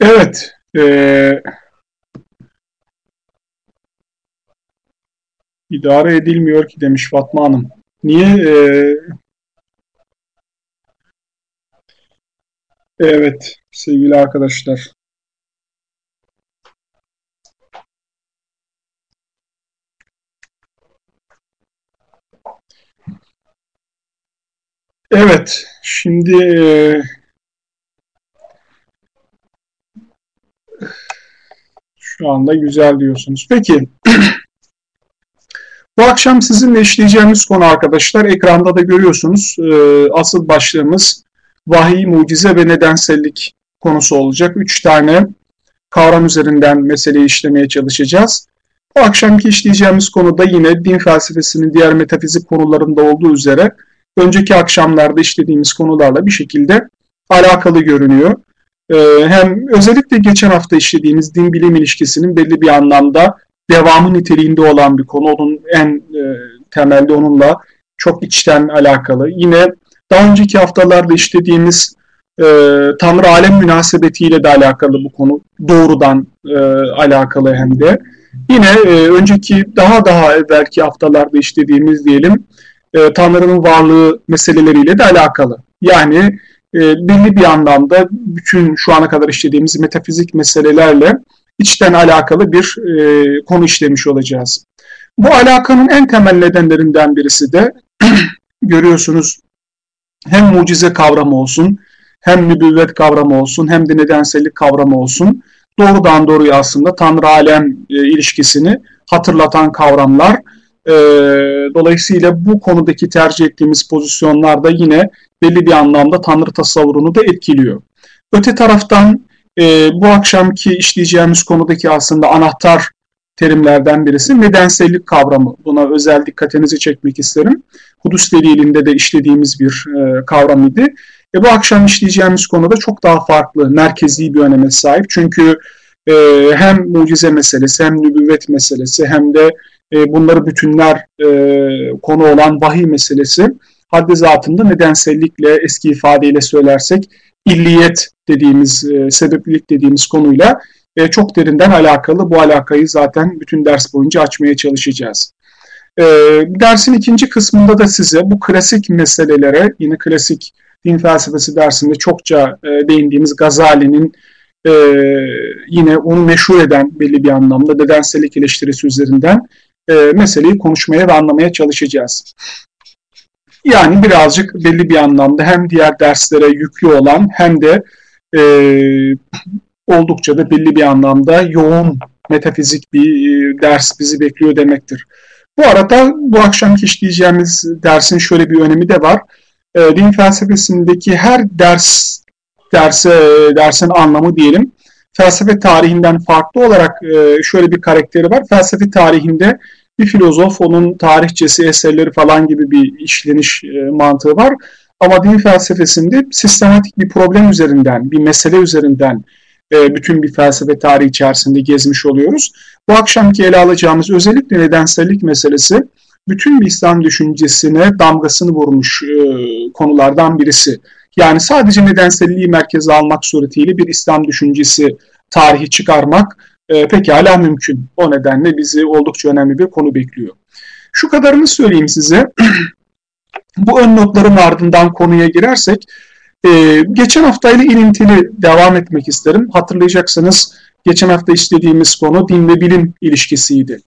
Evet. E, idare edilmiyor ki demiş Fatma Hanım. Niye? E, evet sevgili arkadaşlar. Evet, şimdi e, şu anda güzel diyorsunuz. Peki, bu akşam sizinle işleyeceğimiz konu arkadaşlar, ekranda da görüyorsunuz. E, asıl başlığımız vahiy, mucize ve nedensellik konusu olacak. Üç tane kavram üzerinden meseleyi işlemeye çalışacağız. Bu akşamki işleyeceğimiz konuda yine din felsefesinin diğer metafizik konularında olduğu üzere önceki akşamlarda işlediğimiz konularla bir şekilde alakalı görünüyor. Ee, hem özellikle geçen hafta işlediğimiz din bilim ilişkisinin belli bir anlamda devamı niteliğinde olan bir konu. Onun en e, temelde onunla çok içten alakalı. Yine daha önceki haftalarda işlediğimiz e, Tanrı alem münasebetiyle de alakalı bu konu. Doğrudan e, alakalı hem de. Yine e, önceki daha daha evvelki haftalarda işlediğimiz diyelim e, Tanrı'nın varlığı meseleleriyle de alakalı. Yani e, belli bir anlamda bütün şu ana kadar işlediğimiz metafizik meselelerle içten alakalı bir e, konu işlemiş olacağız. Bu alakanın en temel nedenlerinden birisi de görüyorsunuz hem mucize kavramı olsun, hem nübüvvet kavramı olsun, hem de nedensellik kavramı olsun. Doğrudan doğruya aslında Tanrı-alem e, ilişkisini hatırlatan kavramlar e, dolayısıyla bu konudaki tercih ettiğimiz pozisyonlar da yine belli bir anlamda Tanrı tasavvurunu da etkiliyor. Öte taraftan e, bu akşamki işleyeceğimiz konudaki aslında anahtar terimlerden birisi nedensellik kavramı. Buna özel dikkatinizi çekmek isterim. Hudus delilinde de işlediğimiz bir e, kavram idi. E, bu akşam işleyeceğimiz konuda çok daha farklı, merkezi bir öneme sahip. Çünkü e, hem mucize meselesi, hem nübüvvet meselesi, hem de e, bunları bütünler e, konu olan vahiy meselesi haddi zatında nedensellikle eski ifadeyle söylersek illiyet dediğimiz, e, sebeplilik dediğimiz konuyla e, çok derinden alakalı. Bu alakayı zaten bütün ders boyunca açmaya çalışacağız. E, dersin ikinci kısmında da size bu klasik meselelere, yine klasik din felsefesi dersinde çokça e, değindiğimiz Gazali'nin e, yine onu meşhur eden belli bir anlamda nedensellik eleştirisi üzerinden e, meseleyi konuşmaya ve anlamaya çalışacağız. Yani birazcık belli bir anlamda hem diğer derslere yüklü olan hem de e, oldukça da belli bir anlamda yoğun metafizik bir e, ders bizi bekliyor demektir. Bu arada bu akşamki işleyeceğimiz dersin şöyle bir önemi de var. E, din felsefesindeki her ders derse dersin anlamı diyelim felsefe tarihinden farklı olarak e, şöyle bir karakteri var. Felsefe tarihinde bir filozof, onun tarihçesi, eserleri falan gibi bir işleniş e, mantığı var. Ama din felsefesinde sistematik bir problem üzerinden, bir mesele üzerinden e, bütün bir felsefe tarihi içerisinde gezmiş oluyoruz. Bu akşamki ele alacağımız özellikle nedensellik meselesi bütün bir İslam düşüncesine damgasını vurmuş konulardan birisi. Yani sadece nedenselliği merkeze almak suretiyle bir İslam düşüncesi tarihi çıkarmak e, pekala mümkün. O nedenle bizi oldukça önemli bir konu bekliyor. Şu kadarını söyleyeyim size. Bu ön notların ardından konuya girersek, e, geçen haftayla ilintili devam etmek isterim. Hatırlayacaksınız geçen hafta işlediğimiz konu din ve bilim ilişkisiydi.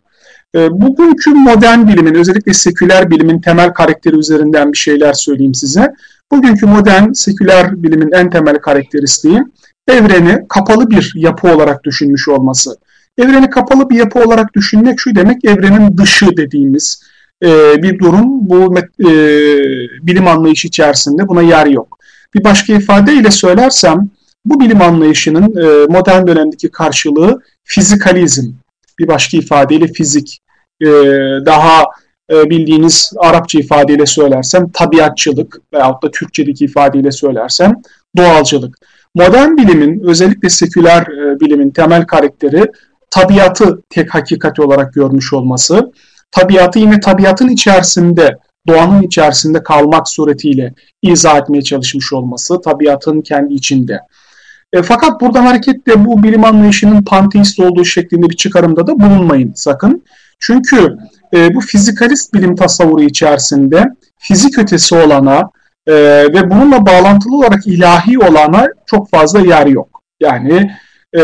E, bugünkü modern bilimin, özellikle seküler bilimin temel karakteri üzerinden bir şeyler söyleyeyim size. Bugünkü modern seküler bilimin en temel karakteristiği evreni kapalı bir yapı olarak düşünmüş olması. Evreni kapalı bir yapı olarak düşünmek şu demek evrenin dışı dediğimiz e, bir durum. Bu e, bilim anlayışı içerisinde buna yer yok. Bir başka ifadeyle söylersem bu bilim anlayışının e, modern dönemdeki karşılığı fizikalizm. Bir başka ifadeyle fizik. E, daha e, bildiğiniz Arapça ifadeyle söylersem tabiatçılık veyahut da Türkçedeki ifadeyle söylersem doğalcılık. Modern bilimin özellikle seküler e, bilimin temel karakteri tabiatı tek hakikati olarak görmüş olması, tabiatı yine tabiatın içerisinde doğanın içerisinde kalmak suretiyle izah etmeye çalışmış olması tabiatın kendi içinde. E, fakat buradan hareketle bu bilim anlayışının panteist olduğu şeklinde bir çıkarımda da bulunmayın sakın. Çünkü e, bu fizikalist bilim tasavvuru içerisinde fizik ötesi olana e, ve bununla bağlantılı olarak ilahi olana çok fazla yer yok. Yani e,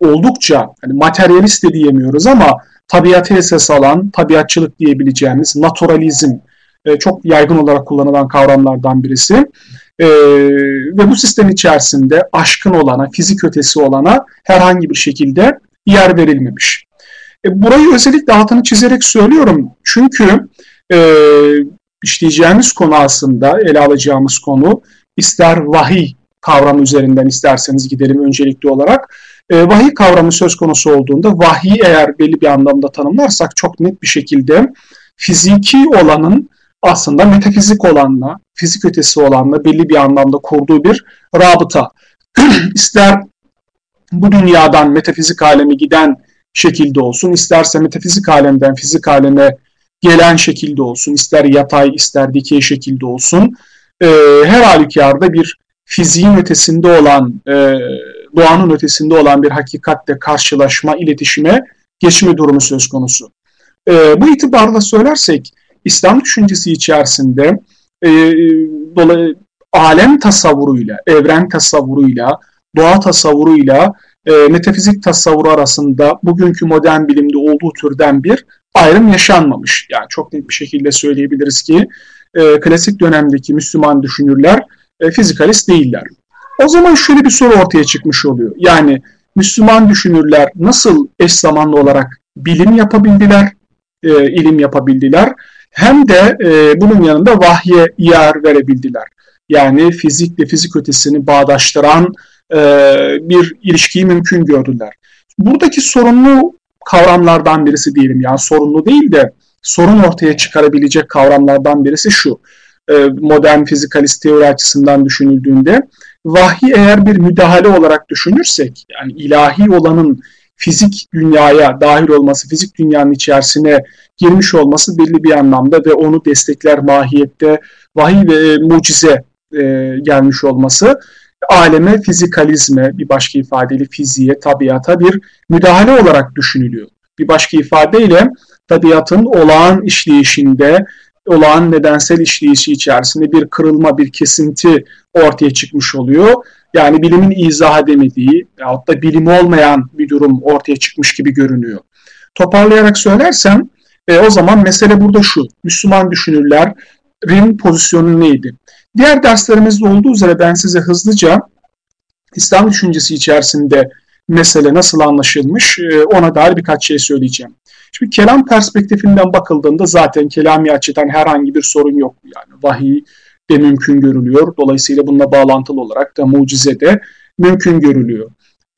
oldukça hani materyalist de diyemiyoruz ama tabiatı esas alan, tabiatçılık diyebileceğimiz naturalizm e, çok yaygın olarak kullanılan kavramlardan birisi. E, ve bu sistem içerisinde aşkın olana, fizik ötesi olana herhangi bir şekilde yer verilmemiş. E, burayı özellikle altını çizerek söylüyorum. Çünkü e, işleyeceğimiz konu aslında, ele alacağımız konu ister vahiy kavramı üzerinden isterseniz gidelim öncelikli olarak. E, vahiy kavramı söz konusu olduğunda vahiy eğer belli bir anlamda tanımlarsak çok net bir şekilde fiziki olanın aslında metafizik olanla, fizik ötesi olanla belli bir anlamda kurduğu bir rabıta. İster bu dünyadan metafizik aleme giden şekilde olsun, isterse metafizik alemden fizik aleme gelen şekilde olsun, ister yatay, ister dikey şekilde olsun, e, her halükarda bir fiziğin ötesinde olan, e, doğanın ötesinde olan bir hakikatle karşılaşma, iletişime geçme durumu söz konusu. E, bu itibarla söylersek, İslam düşüncesi içerisinde e, dolayı, alem tasavvuruyla, evren tasavvuruyla, doğa tasavvuruyla e, metafizik tasavvuru arasında bugünkü modern bilimde olduğu türden bir ayrım yaşanmamış. Yani çok net bir şekilde söyleyebiliriz ki e, klasik dönemdeki Müslüman düşünürler e, fizikalist değiller. O zaman şöyle bir soru ortaya çıkmış oluyor. Yani Müslüman düşünürler nasıl eş zamanlı olarak bilim yapabildiler, e, ilim yapabildiler hem de e, bunun yanında vahye yer verebildiler. Yani fizikle fizik ötesini bağdaştıran e, bir ilişkiyi mümkün gördüler. Buradaki sorunlu kavramlardan birisi diyelim yani sorunlu değil de sorun ortaya çıkarabilecek kavramlardan birisi şu. E, modern fizikalist teori açısından düşünüldüğünde vahiy eğer bir müdahale olarak düşünürsek yani ilahi olanın fizik dünyaya dahil olması, fizik dünyanın içerisine girmiş olması belli bir anlamda ve onu destekler mahiyette vahiy ve mucize e, gelmiş olması aleme, fizikalizme, bir başka ifadeyle fiziğe, tabiata bir müdahale olarak düşünülüyor. Bir başka ifadeyle tabiatın olağan işleyişinde, olağan nedensel işleyişi içerisinde bir kırılma, bir kesinti ortaya çıkmış oluyor. Yani bilimin izah edemediği veyahut da bilim olmayan bir durum ortaya çıkmış gibi görünüyor. Toparlayarak söylersem e, o zaman mesele burada şu. Müslüman düşünürlerin pozisyonu neydi? Diğer derslerimizde olduğu üzere ben size hızlıca İslam düşüncesi içerisinde mesele nasıl anlaşılmış e, ona dair birkaç şey söyleyeceğim. Şimdi kelam perspektifinden bakıldığında zaten kelami açıdan herhangi bir sorun yok. Yani vahiy de mümkün görülüyor. Dolayısıyla bununla bağlantılı olarak da mucize de mümkün görülüyor.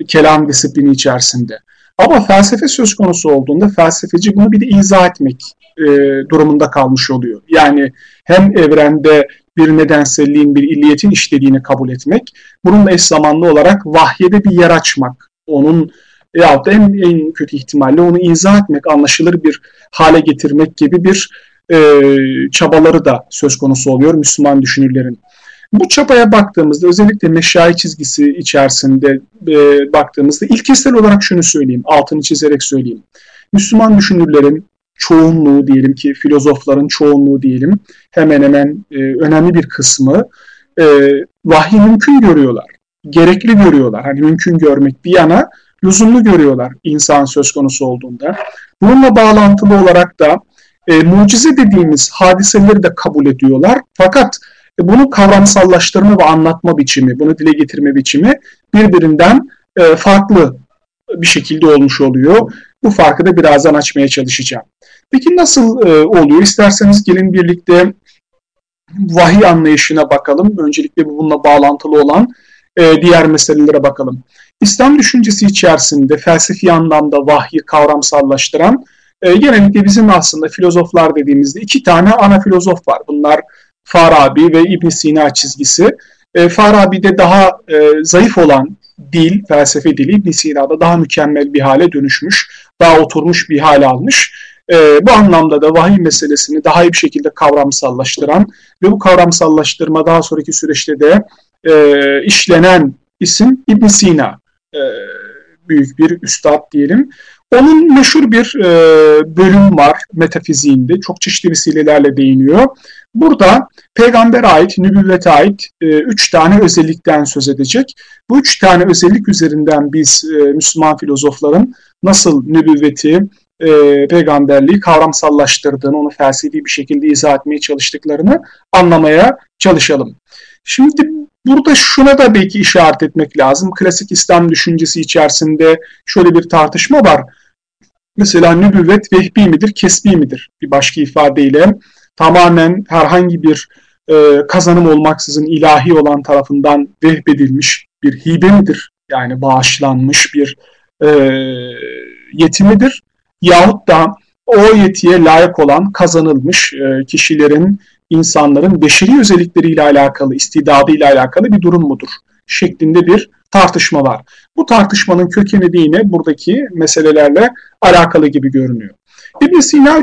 Kelam disiplini içerisinde. Ama felsefe söz konusu olduğunda felsefeci bunu bir de izah etmek e, durumunda kalmış oluyor. Yani hem evrende bir nedenselliğin, bir illiyetin işlediğini kabul etmek, bununla eş zamanlı olarak vahyede bir yer açmak, onun ya da en, en kötü ihtimalle onu izah etmek, anlaşılır bir hale getirmek gibi bir e, çabaları da söz konusu oluyor Müslüman düşünürlerin. Bu çabaya baktığımızda özellikle meşayi çizgisi içerisinde e, baktığımızda ilkesel olarak şunu söyleyeyim, altını çizerek söyleyeyim. Müslüman düşünürlerin çoğunluğu diyelim ki filozofların çoğunluğu diyelim hemen hemen e, önemli bir kısmı e, vahyi mümkün görüyorlar. Gerekli görüyorlar. Hani mümkün görmek bir yana lüzumlu görüyorlar insan söz konusu olduğunda. Bununla bağlantılı olarak da e, mucize dediğimiz hadiseleri de kabul ediyorlar. Fakat e, bunu kavramsallaştırma ve anlatma biçimi, bunu dile getirme biçimi birbirinden e, farklı bir şekilde olmuş oluyor. Bu farkı da birazdan açmaya çalışacağım. Peki nasıl e, oluyor? İsterseniz gelin birlikte vahiy anlayışına bakalım. Öncelikle bununla bağlantılı olan e, diğer meselelere bakalım. İslam düşüncesi içerisinde felsefi anlamda vahyi kavramsallaştıran e, genellikle bizim aslında filozoflar dediğimizde iki tane ana filozof var. Bunlar Farabi ve İbn Sina çizgisi. E, Farabi'de daha zayıf olan dil, felsefe dili İbn Sina'da daha mükemmel bir hale dönüşmüş, daha oturmuş bir hale almış. E, bu anlamda da vahiy meselesini daha iyi bir şekilde kavramsallaştıran ve bu kavramsallaştırma daha sonraki süreçte de e, işlenen isim İbn Sina. E, büyük bir üstad diyelim. Onun meşhur bir e, bölüm var metafiziğinde. Çok çeşitli vesilelerle değiniyor. Burada peygambere ait, nübüvvete ait e, üç tane özellikten söz edecek. Bu üç tane özellik üzerinden biz e, Müslüman filozofların nasıl nübüvveti, e, peygamberliği kavramsallaştırdığını, onu felsefi bir şekilde izah etmeye çalıştıklarını anlamaya çalışalım. Şimdi burada şuna da belki işaret etmek lazım. Klasik İslam düşüncesi içerisinde şöyle bir tartışma var. Mesela nübüvvet vehbi midir, kesbi midir? Bir başka ifadeyle tamamen herhangi bir e, kazanım olmaksızın ilahi olan tarafından vehbedilmiş bir hibe midir? Yani bağışlanmış bir e, yeti midir? Yahut da o yetiye layık olan kazanılmış e, kişilerin, insanların beşeri özellikleriyle alakalı, istidadıyla alakalı bir durum mudur? Şeklinde bir tartışma var. Bu tartışmanın kökeni de yine buradaki meselelerle alakalı gibi görünüyor. İbn Sina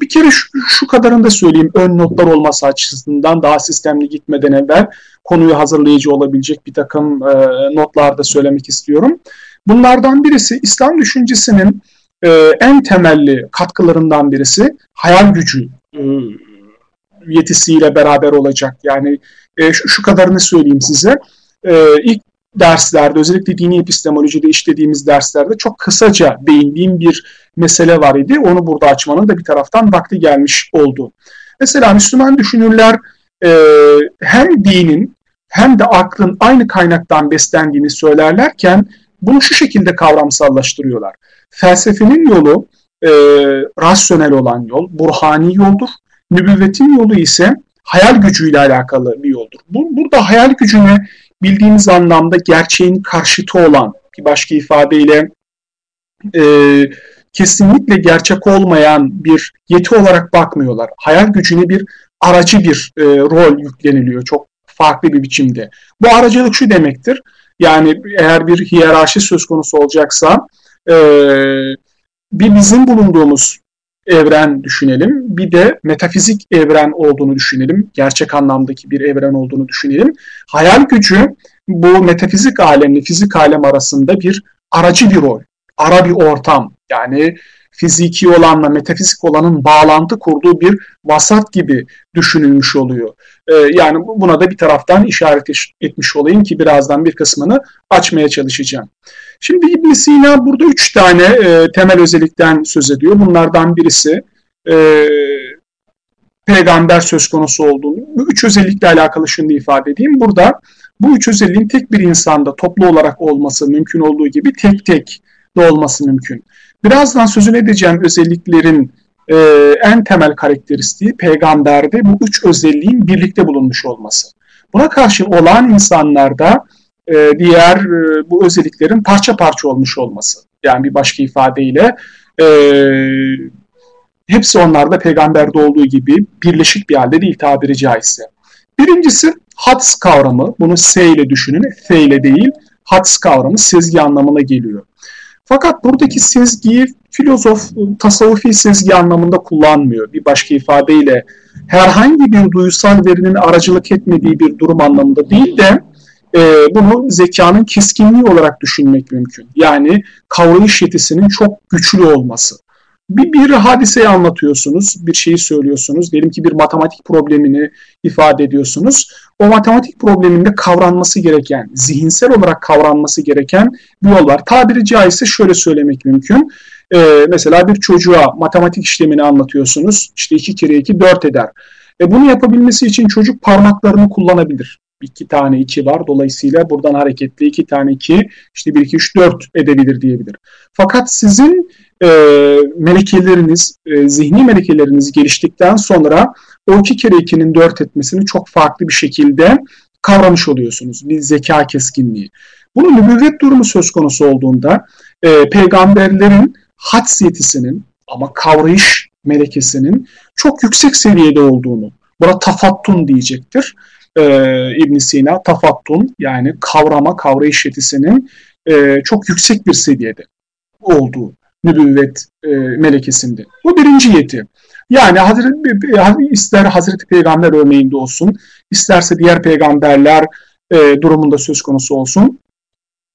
bir kere şu, şu kadarını da söyleyeyim ön notlar olması açısından daha sistemli gitmeden evvel konuyu hazırlayıcı olabilecek bir takım e, notlar da söylemek istiyorum. Bunlardan birisi İslam düşüncesinin e, en temelli katkılarından birisi hayal gücü e, yetisiyle beraber olacak. Yani e, şu, şu kadarını söyleyeyim size. E, ilk derslerde özellikle dini epistemolojide işlediğimiz derslerde çok kısaca değindiğim bir mesele var idi. Onu burada açmanın da bir taraftan vakti gelmiş oldu. Mesela Müslüman düşünürler e, hem dinin hem de aklın aynı kaynaktan beslendiğini söylerlerken bunu şu şekilde kavramsallaştırıyorlar. Felsefenin yolu e, rasyonel olan yol, burhani yoldur. Nübüvvetin yolu ise hayal gücüyle alakalı bir yoldur. Bu, burada hayal gücüne bildiğimiz anlamda gerçeğin karşıtı olan bir başka ifadeyle e, kesinlikle gerçek olmayan bir yeti olarak bakmıyorlar. Hayal gücüne bir aracı bir e, rol yükleniliyor çok farklı bir biçimde. Bu aracılık şu demektir. Yani eğer bir hiyerarşi söz konusu olacaksa e, bir bizim bulunduğumuz evren düşünelim. Bir de metafizik evren olduğunu düşünelim. Gerçek anlamdaki bir evren olduğunu düşünelim. Hayal gücü bu metafizik alemle fizik alem arasında bir aracı bir rol. Ara bir ortam. Yani fiziki olanla metafizik olanın bağlantı kurduğu bir vasat gibi düşünülmüş oluyor. Ee, yani buna da bir taraftan işaret etmiş olayım ki birazdan bir kısmını açmaya çalışacağım. Şimdi İbn Sina burada üç tane e, temel özellikten söz ediyor. Bunlardan birisi e, peygamber söz konusu olduğunu. Bu üç özellikle alakalı şunu ifade edeyim. Burada bu üç özelliğin tek bir insanda toplu olarak olması mümkün olduğu gibi tek tek de olması mümkün. Birazdan sözünü edeceğim özelliklerin e, en temel karakteristiği peygamberde bu üç özelliğin birlikte bulunmuş olması. Buna karşın olan insanlarda e, diğer e, bu özelliklerin parça parça olmuş olması. Yani bir başka ifadeyle e, hepsi onlarda peygamberde olduğu gibi birleşik bir halde değil tabiri caizse. Birincisi hats kavramı. Bunu S ile düşünün. F ile değil. Hats kavramı sezgi anlamına geliyor. Fakat buradaki sezgiyi filozof tasavvufi sezgi anlamında kullanmıyor. Bir başka ifadeyle herhangi bir duysal verinin aracılık etmediği bir durum anlamında değil de e, bunu zekanın keskinliği olarak düşünmek mümkün. Yani kavrayış yetisinin çok güçlü olması. Bir, bir hadiseyi anlatıyorsunuz, bir şeyi söylüyorsunuz. Diyelim ki bir matematik problemini ifade ediyorsunuz. O matematik probleminde kavranması gereken, zihinsel olarak kavranması gereken bir yol var. Tabiri caizse şöyle söylemek mümkün. Ee, mesela bir çocuğa matematik işlemini anlatıyorsunuz. İşte 2 kere 2 4 eder. E bunu yapabilmesi için çocuk parmaklarını kullanabilir iki tane 2 var. Dolayısıyla buradan hareketli iki tane 2 işte 1, 2, 3, 4 edebilir diyebilir. Fakat sizin e, melekeleriniz, e, zihni melekeleriniz geliştikten sonra o 2 kere 2'nin 4 etmesini çok farklı bir şekilde kavramış oluyorsunuz. Bir zeka keskinliği. Bunun nübüvvet durumu söz konusu olduğunda e, peygamberlerin hadsiyetinin ama kavrayış melekesinin çok yüksek seviyede olduğunu, buna tafattun diyecektir e, ibn Sina tafattun yani kavrama, kavrayış yetisinin e, çok yüksek bir seviyede olduğu nübüvvet e, melekesinde. Bu birinci yeti. Yani Hazreti, ister Hazreti Peygamber örneğinde olsun, isterse diğer peygamberler e, durumunda söz konusu olsun.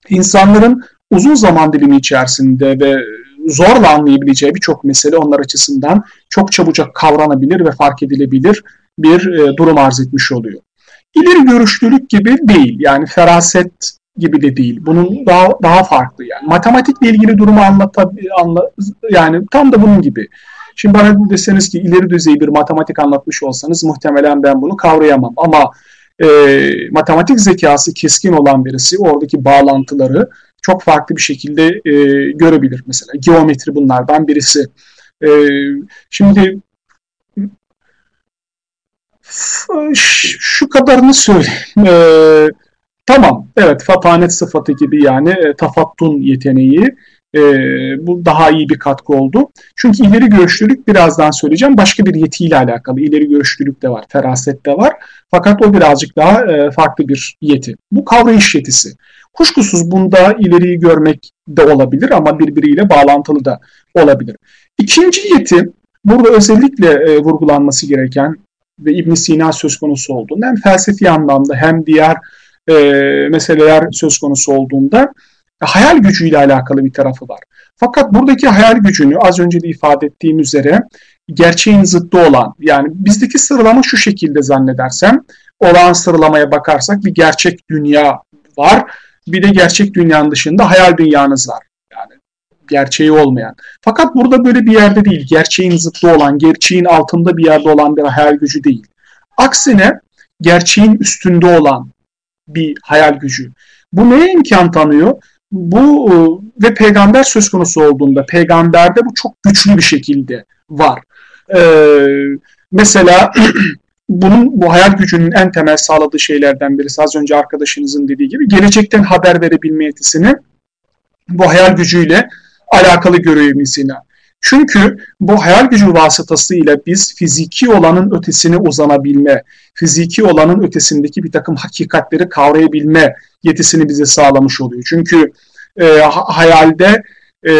İnsanların uzun zaman dilimi içerisinde ve zorla anlayabileceği birçok mesele onlar açısından çok çabucak kavranabilir ve fark edilebilir bir e, durum arz etmiş oluyor. İleri görüşlülük gibi değil yani feraset gibi de değil. Bunun daha daha farklı yani. Matematikle ilgili durumu anlat anla, yani tam da bunun gibi. Şimdi bana deseniz ki ileri düzey bir matematik anlatmış olsanız muhtemelen ben bunu kavrayamam. Ama e, matematik zekası keskin olan birisi oradaki bağlantıları çok farklı bir şekilde e, görebilir. Mesela geometri bunlardan birisi. E, şimdi şu kadarını söyleyeyim. E, tamam, evet fatanet sıfatı gibi yani e, tafattun yeteneği e, bu daha iyi bir katkı oldu. Çünkü ileri görüşlülük birazdan söyleyeceğim başka bir yetiyle alakalı. İleri görüşlülük de var, feraset de var. Fakat o birazcık daha e, farklı bir yeti. Bu kavrayış yetisi. Kuşkusuz bunda ileriyi görmek de olabilir ama birbiriyle bağlantılı da olabilir. İkinci yeti burada özellikle e, vurgulanması gereken ve İbn Sina söz konusu olduğunda hem felsefi anlamda hem diğer e, meseleler söz konusu olduğunda hayal gücüyle alakalı bir tarafı var. Fakat buradaki hayal gücünü az önce de ifade ettiğim üzere gerçeğin zıttı olan yani bizdeki sıralama şu şekilde zannedersem olağan sıralamaya bakarsak bir gerçek dünya var. Bir de gerçek dünyanın dışında hayal dünyanız var. Gerçeği olmayan. Fakat burada böyle bir yerde değil. Gerçeğin zıttı olan, gerçeğin altında bir yerde olan bir hayal gücü değil. Aksine gerçeğin üstünde olan bir hayal gücü. Bu neye imkan tanıyor? bu e, ve peygamber söz konusu olduğunda peygamberde bu çok güçlü bir şekilde var. Ee, mesela bunun bu hayal gücünün en temel sağladığı şeylerden birisi az önce arkadaşınızın dediği gibi gelecekten haber verebilme yetisini bu hayal gücüyle alakalı Misina. Çünkü bu hayal gücü vasıtasıyla biz fiziki olanın ötesine uzanabilme, fiziki olanın ötesindeki bir takım hakikatleri kavrayabilme yetisini bize sağlamış oluyor. Çünkü e, hayalde e,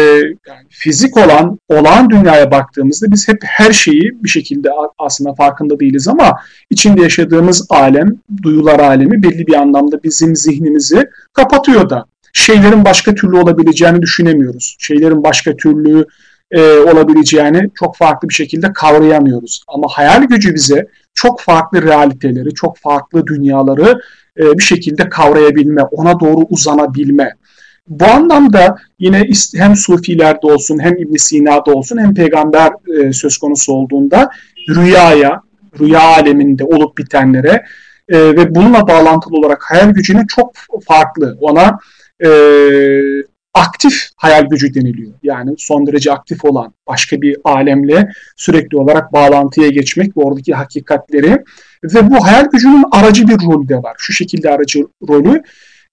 yani fizik olan olağan dünyaya baktığımızda biz hep her şeyi bir şekilde aslında farkında değiliz ama içinde yaşadığımız alem, duyular alemi belli bir anlamda bizim zihnimizi kapatıyor da. Şeylerin başka türlü olabileceğini düşünemiyoruz. Şeylerin başka türlü e, olabileceğini çok farklı bir şekilde kavrayamıyoruz. Ama hayal gücü bize çok farklı realiteleri, çok farklı dünyaları e, bir şekilde kavrayabilme, ona doğru uzanabilme. Bu anlamda yine hem Sufilerde olsun hem İbn Sina'da olsun hem peygamber e, söz konusu olduğunda rüyaya, rüya aleminde olup bitenlere e, ve bununla bağlantılı olarak hayal gücüne çok farklı. Ona e, aktif hayal gücü deniliyor. Yani son derece aktif olan başka bir alemle sürekli olarak bağlantıya geçmek ve oradaki hakikatleri ve bu hayal gücünün aracı bir rolü de var. Şu şekilde aracı rolü.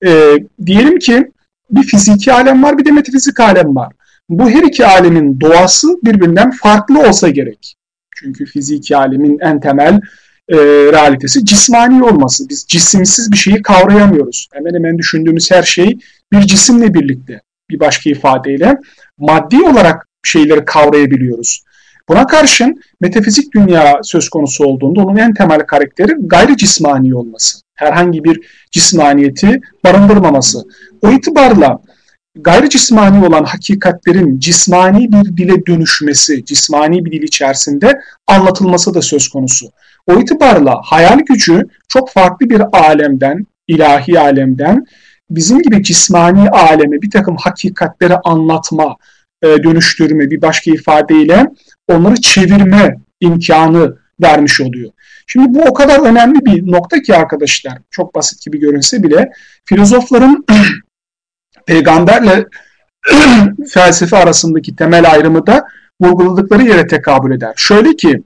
E, diyelim ki bir fiziki alem var bir de metafizik alem var. Bu her iki alemin doğası birbirinden farklı olsa gerek. Çünkü fiziki alemin en temel e, realitesi cismani olması. Biz cisimsiz bir şeyi kavrayamıyoruz. Hemen hemen düşündüğümüz her şey bir cisimle birlikte bir başka ifadeyle maddi olarak şeyleri kavrayabiliyoruz. Buna karşın metafizik dünya söz konusu olduğunda onun en temel karakteri gayri cismani olması. Herhangi bir cismaniyeti barındırmaması. O itibarla gayri cismani olan hakikatlerin cismani bir dile dönüşmesi, cismani bir dil içerisinde anlatılması da söz konusu. O itibarla hayal gücü çok farklı bir alemden, ilahi alemden bizim gibi cismani aleme bir takım hakikatleri anlatma, e, dönüştürme, bir başka ifadeyle onları çevirme imkanı vermiş oluyor. Şimdi bu o kadar önemli bir nokta ki arkadaşlar, çok basit gibi görünse bile filozofların peygamberle felsefe arasındaki temel ayrımı da vurguladıkları yere tekabül eder. Şöyle ki,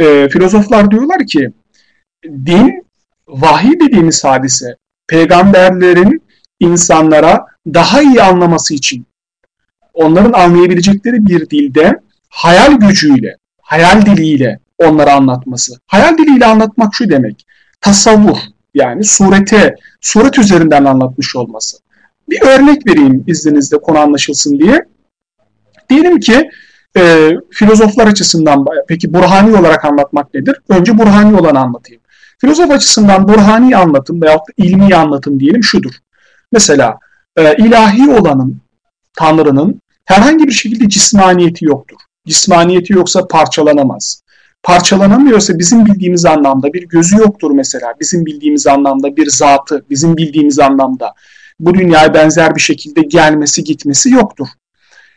e, filozoflar diyorlar ki, din, vahiy dediğimiz hadise, peygamberlerin insanlara daha iyi anlaması için onların anlayabilecekleri bir dilde hayal gücüyle, hayal diliyle onlara anlatması. Hayal diliyle anlatmak şu demek. Tasavvur yani surete, suret üzerinden anlatmış olması. Bir örnek vereyim izninizle konu anlaşılsın diye. Diyelim ki e, filozoflar açısından peki burhani olarak anlatmak nedir? Önce burhani olanı anlatayım. Filozof açısından burhani anlatım veyahut da ilmi anlatım diyelim şudur. Mesela e, ilahi olanın, Tanrı'nın herhangi bir şekilde cismaniyeti yoktur. Cismaniyeti yoksa parçalanamaz. Parçalanamıyorsa bizim bildiğimiz anlamda bir gözü yoktur mesela. Bizim bildiğimiz anlamda bir zatı, bizim bildiğimiz anlamda bu dünyaya benzer bir şekilde gelmesi gitmesi yoktur.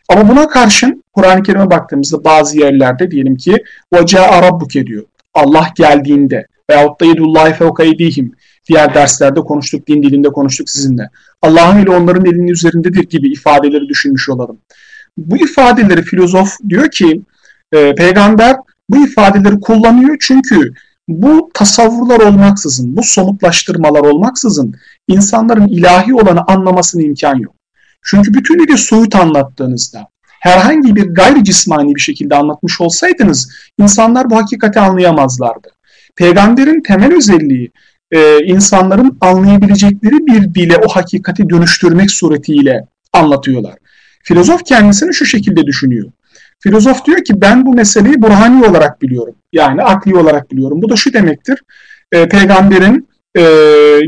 Ama buna karşın Kur'an-ı Kerim'e baktığımızda bazı yerlerde diyelim ki وَجَاءَ رَبُّكَ diyor. Allah geldiğinde veyahut da yedullahi fevka edihim diğer derslerde konuştuk, din dilinde konuştuk sizinle. Allah'ın eli onların elinin üzerindedir gibi ifadeleri düşünmüş olalım. Bu ifadeleri filozof diyor ki e, peygamber bu ifadeleri kullanıyor çünkü bu tasavvurlar olmaksızın, bu somutlaştırmalar olmaksızın insanların ilahi olanı anlamasına imkan yok. Çünkü bütünüyle soyut anlattığınızda, herhangi bir gayri cismani bir şekilde anlatmış olsaydınız insanlar bu hakikati anlayamazlardı. Peygamberin temel özelliği e, insanların anlayabilecekleri bir dile o hakikati dönüştürmek suretiyle anlatıyorlar. Filozof kendisini şu şekilde düşünüyor. Filozof diyor ki ben bu meseleyi burhani olarak biliyorum. Yani akli olarak biliyorum. Bu da şu demektir. E, peygamberin e,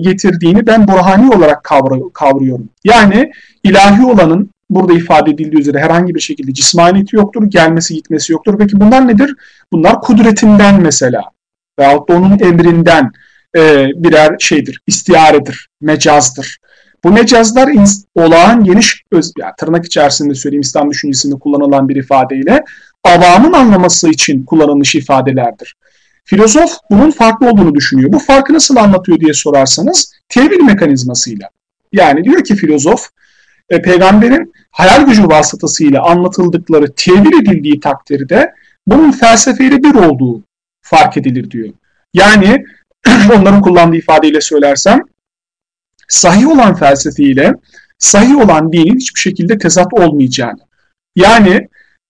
getirdiğini ben burhani olarak kavra, kavruyorum. Yani ilahi olanın burada ifade edildiği üzere herhangi bir şekilde cismaniyeti yoktur, gelmesi gitmesi yoktur. Peki bunlar nedir? Bunlar kudretinden mesela veyahut da onun emrinden e, birer şeydir, istiaredir, mecazdır. Bu mecazlar olağan geniş, öz, yani tırnak içerisinde söyleyeyim İslam düşüncesinde kullanılan bir ifadeyle avamın anlaması için kullanılmış ifadelerdir. Filozof bunun farklı olduğunu düşünüyor. Bu farkı nasıl anlatıyor diye sorarsanız tevil mekanizmasıyla. Yani diyor ki filozof e, peygamberin hayal gücü vasıtasıyla anlatıldıkları tevil edildiği takdirde bunun felsefeyle bir olduğu fark edilir diyor. Yani onların kullandığı ifadeyle söylersem sahih olan felsefeyle sahih olan dinin hiçbir şekilde tezat olmayacağını. Yani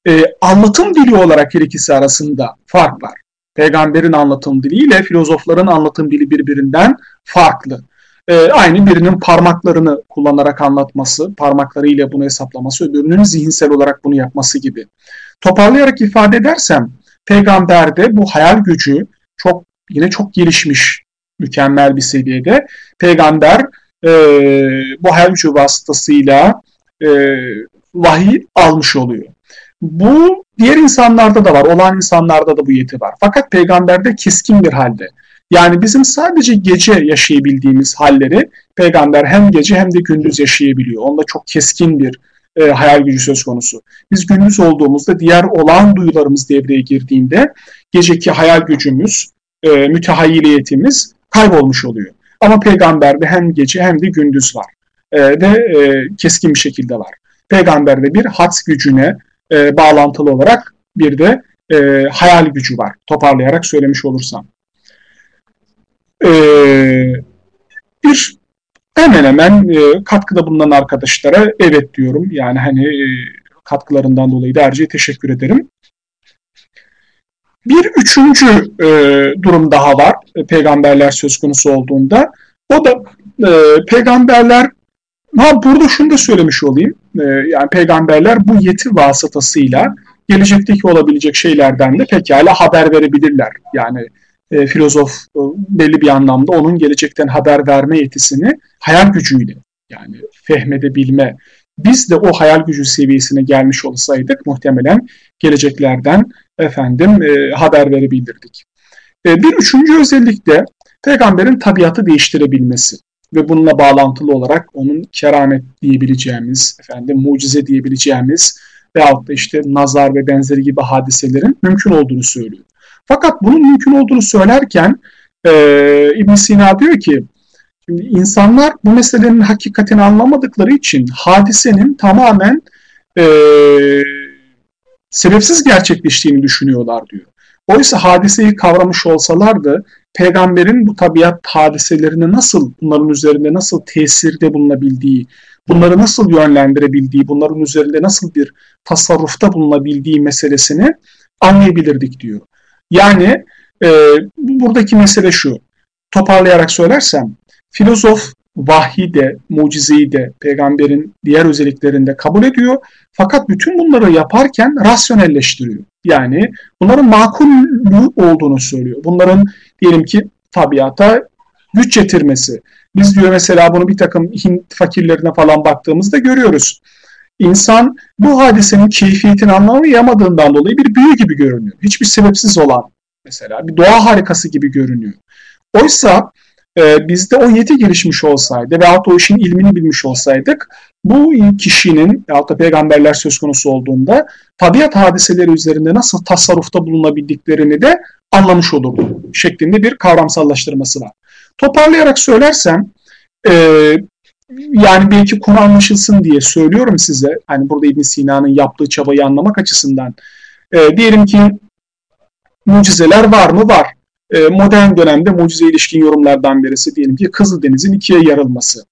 e, anlatım dili olarak her ikisi arasında fark var. Peygamberin anlatım dili ile filozofların anlatım dili birbirinden farklı. E, aynı birinin parmaklarını kullanarak anlatması, parmaklarıyla bunu hesaplaması, öbürünün zihinsel olarak bunu yapması gibi. Toparlayarak ifade edersem, peygamberde bu hayal gücü çok yine çok gelişmiş, mükemmel bir seviyede. Peygamber e, bu hayal gücü vasıtasıyla e, vahiy almış oluyor. Bu diğer insanlarda da var, olan insanlarda da bu yeti var. Fakat peygamberde keskin bir halde. Yani bizim sadece gece yaşayabildiğimiz halleri peygamber hem gece hem de gündüz yaşayabiliyor. Onda çok keskin bir e, hayal gücü söz konusu. Biz gündüz olduğumuzda diğer olan duyularımız devreye girdiğinde geceki hayal gücümüz, e, mütehayyiliyetimiz kaybolmuş oluyor. Ama peygamberde hem gece hem de gündüz var. E, ve e, keskin bir şekilde var. Peygamberde bir hat gücüne e, bağlantılı olarak bir de e, hayal gücü var. Toparlayarak söylemiş olursam. E, bir hemen hemen e, katkıda bulunan arkadaşlara evet diyorum. Yani hani e, katkılarından dolayı da ayrıca teşekkür ederim. Bir üçüncü e, durum daha var e, peygamberler söz konusu olduğunda. O da e, peygamberler, ha burada şunu da söylemiş olayım. E, yani peygamberler bu yeti vasıtasıyla gelecekteki olabilecek şeylerden de pekala haber verebilirler. Yani e, filozof e, belli bir anlamda onun gelecekten haber verme yetisini hayal gücüyle yani fehmedebilme. Biz de o hayal gücü seviyesine gelmiş olsaydık muhtemelen geleceklerden efendim e, haber verebilirdik. E, bir üçüncü özellik de peygamberin tabiatı değiştirebilmesi ve bununla bağlantılı olarak onun keramet diyebileceğimiz, efendim mucize diyebileceğimiz veyahut da işte nazar ve benzeri gibi hadiselerin mümkün olduğunu söylüyor. Fakat bunun mümkün olduğunu söylerken e, ibn Sina diyor ki şimdi insanlar bu meselenin hakikatini anlamadıkları için hadisenin tamamen e, sebepsiz gerçekleştiğini düşünüyorlar diyor. Oysa hadiseyi kavramış olsalardı peygamberin bu tabiat hadiselerini nasıl bunların üzerinde nasıl tesirde bulunabildiği, bunları nasıl yönlendirebildiği, bunların üzerinde nasıl bir tasarrufta bulunabildiği meselesini anlayabilirdik diyor. Yani e, buradaki mesele şu, toparlayarak söylersem, filozof vahyi de, mucizeyi de, peygamberin diğer özelliklerini de kabul ediyor. Fakat bütün bunları yaparken rasyonelleştiriyor. Yani bunların makullü olduğunu söylüyor. Bunların diyelim ki tabiata güç getirmesi. Biz diyor mesela bunu bir takım Hint fakirlerine falan baktığımızda görüyoruz. İnsan bu hadisenin keyfiyetini anlayamadığından dolayı bir büyü gibi görünüyor. Hiçbir sebepsiz olan mesela bir doğa harikası gibi görünüyor. Oysa e, bizde o yeti gelişmiş olsaydı veyahut o işin ilmini bilmiş olsaydık bu kişinin veyahut da peygamberler söz konusu olduğunda tabiat hadiseleri üzerinde nasıl tasarrufta bulunabildiklerini de anlamış olurdu şeklinde bir kavramsallaştırması var. Toparlayarak söylersem e, yani belki konu anlaşılsın diye söylüyorum size. Hani burada İbn Sina'nın yaptığı çabayı anlamak açısından. E, diyelim ki mucizeler var mı? Var. E, modern dönemde mucize ilişkin yorumlardan birisi diyelim ki Kızıldeniz'in ikiye yarılması.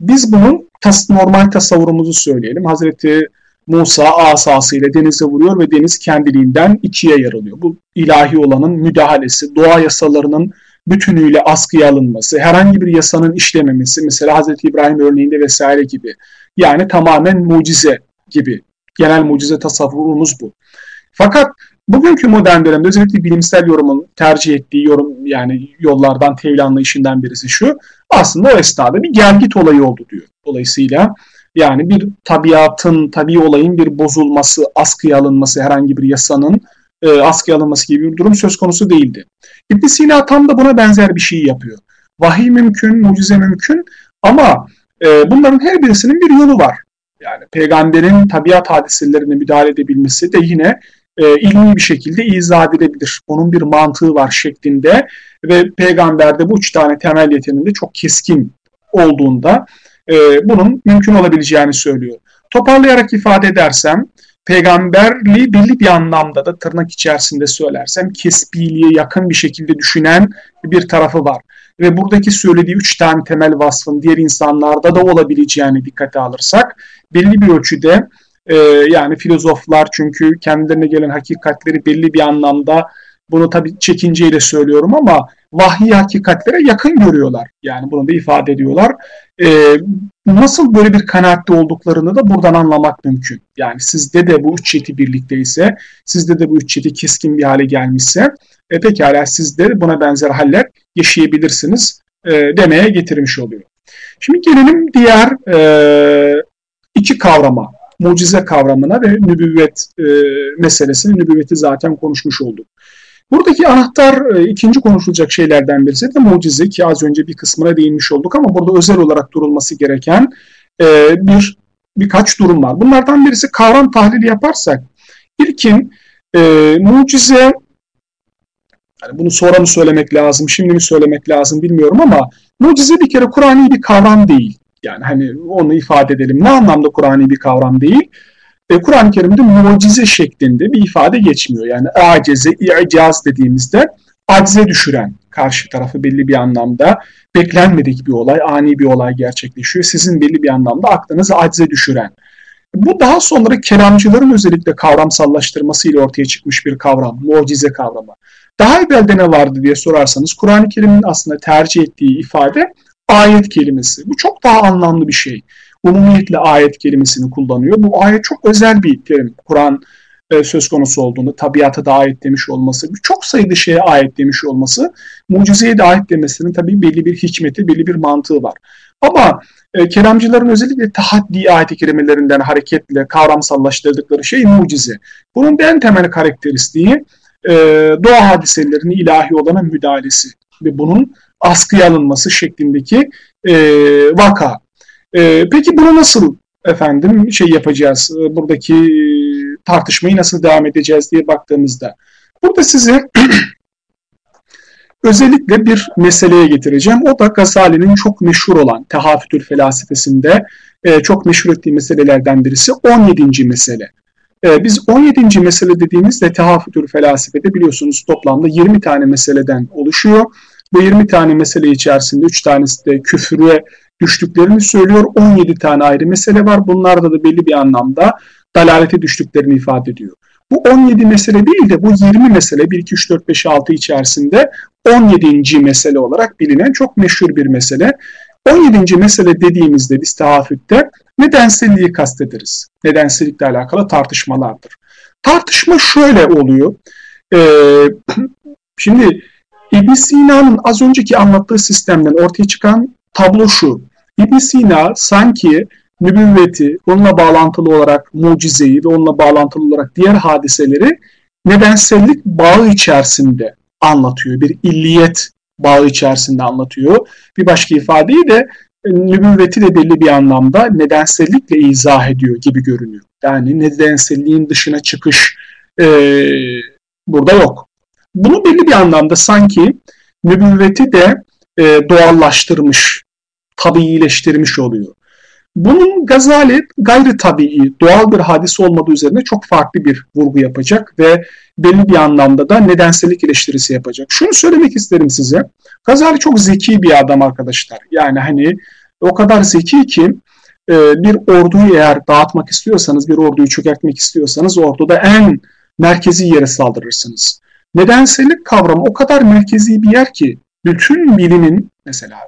Biz bunun tas normal tasavvurumuzu söyleyelim. Hazreti Musa asasıyla denize vuruyor ve deniz kendiliğinden ikiye yarılıyor. Bu ilahi olanın müdahalesi, doğa yasalarının bütünüyle askıya alınması, herhangi bir yasanın işlememesi, mesela Hz. İbrahim örneğinde vesaire gibi. Yani tamamen mucize gibi. Genel mucize tasavvurumuz bu. Fakat bugünkü modern dönemde özellikle bilimsel yorumun tercih ettiği yorum yani yollardan tevil anlayışından birisi şu. Aslında o esnada bir gelgit olayı oldu diyor. Dolayısıyla yani bir tabiatın, tabi olayın bir bozulması, askıya alınması herhangi bir yasanın e, askıya alınması gibi bir durum söz konusu değildi. ibn Sina tam da buna benzer bir şey yapıyor. Vahiy mümkün, mucize mümkün ama e, bunların her birisinin bir yolu var. Yani peygamberin tabiat hadiselerine müdahale edebilmesi de yine e, ilmi bir şekilde izah edilebilir. Onun bir mantığı var şeklinde ve peygamberde bu üç tane temel yeteneğinde çok keskin olduğunda e, bunun mümkün olabileceğini söylüyor. Toparlayarak ifade edersem peygamberliği belli bir anlamda da tırnak içerisinde söylersem kesbiliğe yakın bir şekilde düşünen bir tarafı var. Ve buradaki söylediği üç tane temel vasfın diğer insanlarda da olabileceğini dikkate alırsak belli bir ölçüde e, yani filozoflar çünkü kendilerine gelen hakikatleri belli bir anlamda bunu tabii çekinceyle söylüyorum ama vahiy hakikatlere yakın görüyorlar. Yani bunu da ifade ediyorlar. Ee, nasıl böyle bir kanaatte olduklarını da buradan anlamak mümkün. Yani sizde de bu üç yeti birlikteyse, sizde de bu üç yeti keskin bir hale gelmişse, e, pekala siz buna benzer haller yaşayabilirsiniz e, demeye getirmiş oluyor. Şimdi gelelim diğer e, iki kavrama, mucize kavramına ve nübüvvet e, meselesini, nübüvveti zaten konuşmuş olduk. Buradaki anahtar e, ikinci konuşulacak şeylerden birisi de mucize ki az önce bir kısmına değinmiş olduk ama burada özel olarak durulması gereken e, bir birkaç durum var. Bunlardan birisi kavram tahlili yaparsak ilkin e, mucize yani bunu sonra mı söylemek lazım, şimdi mi söylemek lazım bilmiyorum ama mucize bir kere Kur'an'i bir kavram değil. Yani hani onu ifade edelim. Ne anlamda Kur'an'i bir kavram değil? E, Kur'an-ı Kerim'de mucize şeklinde bir ifade geçmiyor. Yani acize, i'caz dediğimizde acize düşüren karşı tarafı belli bir anlamda beklenmedik bir olay, ani bir olay gerçekleşiyor. Sizin belli bir anlamda aklınızı acize düşüren. Bu daha sonra kelamcıların özellikle kavramsallaştırmasıyla ortaya çıkmış bir kavram, mucize kavramı. Daha evvelde ne vardı diye sorarsanız Kur'an-ı Kerim'in aslında tercih ettiği ifade ayet kelimesi. Bu çok daha anlamlı bir şey umumiyetle ayet kelimesini kullanıyor. Bu ayet çok özel bir terim. Kur'an e, söz konusu olduğunda tabiata da ayet demiş olması, çok sayıda şeye ayet demiş olması, mucizeye de ayet demesinin tabii belli bir hikmeti, belli bir mantığı var. Ama e, kelamcıların özellikle tahaddi ayet-i kerimelerinden hareketle kavramsallaştırdıkları şey mucize. Bunun en temel karakteristiği e, doğa hadiselerinin ilahi olana müdahalesi ve bunun askıya alınması şeklindeki e, vaka. E, peki bunu nasıl efendim şey yapacağız? Ee, buradaki tartışmayı nasıl devam edeceğiz diye baktığımızda. Burada size özellikle bir meseleye getireceğim. O da Gazali'nin çok meşhur olan tehafütül felsefesinde e, çok meşhur ettiği meselelerden birisi 17. mesele. E, biz 17. mesele dediğimizde tehafütül felsefede biliyorsunuz toplamda 20 tane meseleden oluşuyor. Bu 20 tane mesele içerisinde 3 tanesi de küfre düştüklerini söylüyor. 17 tane ayrı mesele var. Bunlarda da belli bir anlamda dalalete düştüklerini ifade ediyor. Bu 17 mesele değil de bu 20 mesele 1, 2, 3, 4, 5, 6 içerisinde 17. mesele olarak bilinen çok meşhur bir mesele. 17. mesele dediğimizde biz tehafütte nedenselliği kastederiz. Nedensellikle alakalı tartışmalardır. Tartışma şöyle oluyor. Ee, şimdi ibn Sina'nın az önceki anlattığı sistemden ortaya çıkan tablo şu. İbn Sina sanki nübüvveti, onunla bağlantılı olarak mucizeyi ve onunla bağlantılı olarak diğer hadiseleri nedensellik bağı içerisinde anlatıyor. Bir illiyet bağı içerisinde anlatıyor. Bir başka ifadeyi de e, nübüvveti de belli bir anlamda nedensellikle izah ediyor gibi görünüyor. Yani nedenselliğin dışına çıkış e, burada yok. Bunu belli bir anlamda sanki nübüvveti de e, doğallaştırmış, tabiileştirmiş oluyor. Bunun Gazali gayri tabii, doğal bir hadis olmadığı üzerine çok farklı bir vurgu yapacak ve belli bir anlamda da nedensellik eleştirisi yapacak. Şunu söylemek isterim size. Gazali çok zeki bir adam arkadaşlar. Yani hani o kadar zeki ki e, bir orduyu eğer dağıtmak istiyorsanız, bir orduyu çökertmek istiyorsanız orduda en merkezi yere saldırırsınız. Nedensellik kavramı o kadar merkezi bir yer ki bütün bilimin mesela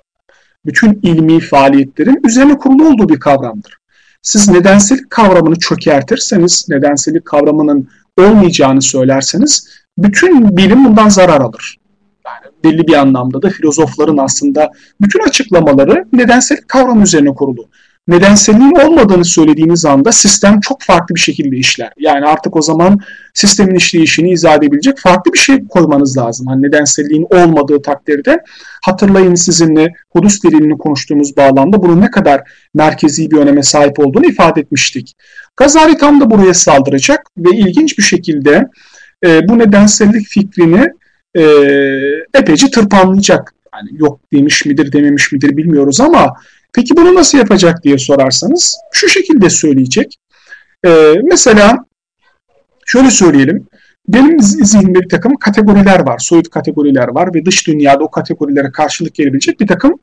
bütün ilmi faaliyetlerin üzerine kurulu olduğu bir kavramdır. Siz nedensellik kavramını çökertirseniz, nedensellik kavramının olmayacağını söylerseniz bütün bilim bundan zarar alır. Yani belli bir anlamda da filozofların aslında bütün açıklamaları nedensellik kavramı üzerine kurulu nedenselliğin olmadığını söylediğiniz anda sistem çok farklı bir şekilde işler. Yani artık o zaman sistemin işleyişini izah edebilecek farklı bir şey koymanız lazım. Hani nedenselliğin olmadığı takdirde hatırlayın sizinle Hudus dilini konuştuğumuz bağlamda bunun ne kadar merkezi bir öneme sahip olduğunu ifade etmiştik. Gazali tam da buraya saldıracak ve ilginç bir şekilde e, bu nedensellik fikrini e, epeyce tırpanlayacak. Yani yok demiş midir dememiş midir bilmiyoruz ama Peki bunu nasıl yapacak diye sorarsanız şu şekilde söyleyecek. Ee, mesela şöyle söyleyelim. Benim zihnimde bir takım kategoriler var, soyut kategoriler var ve dış dünyada o kategorilere karşılık gelebilecek bir takım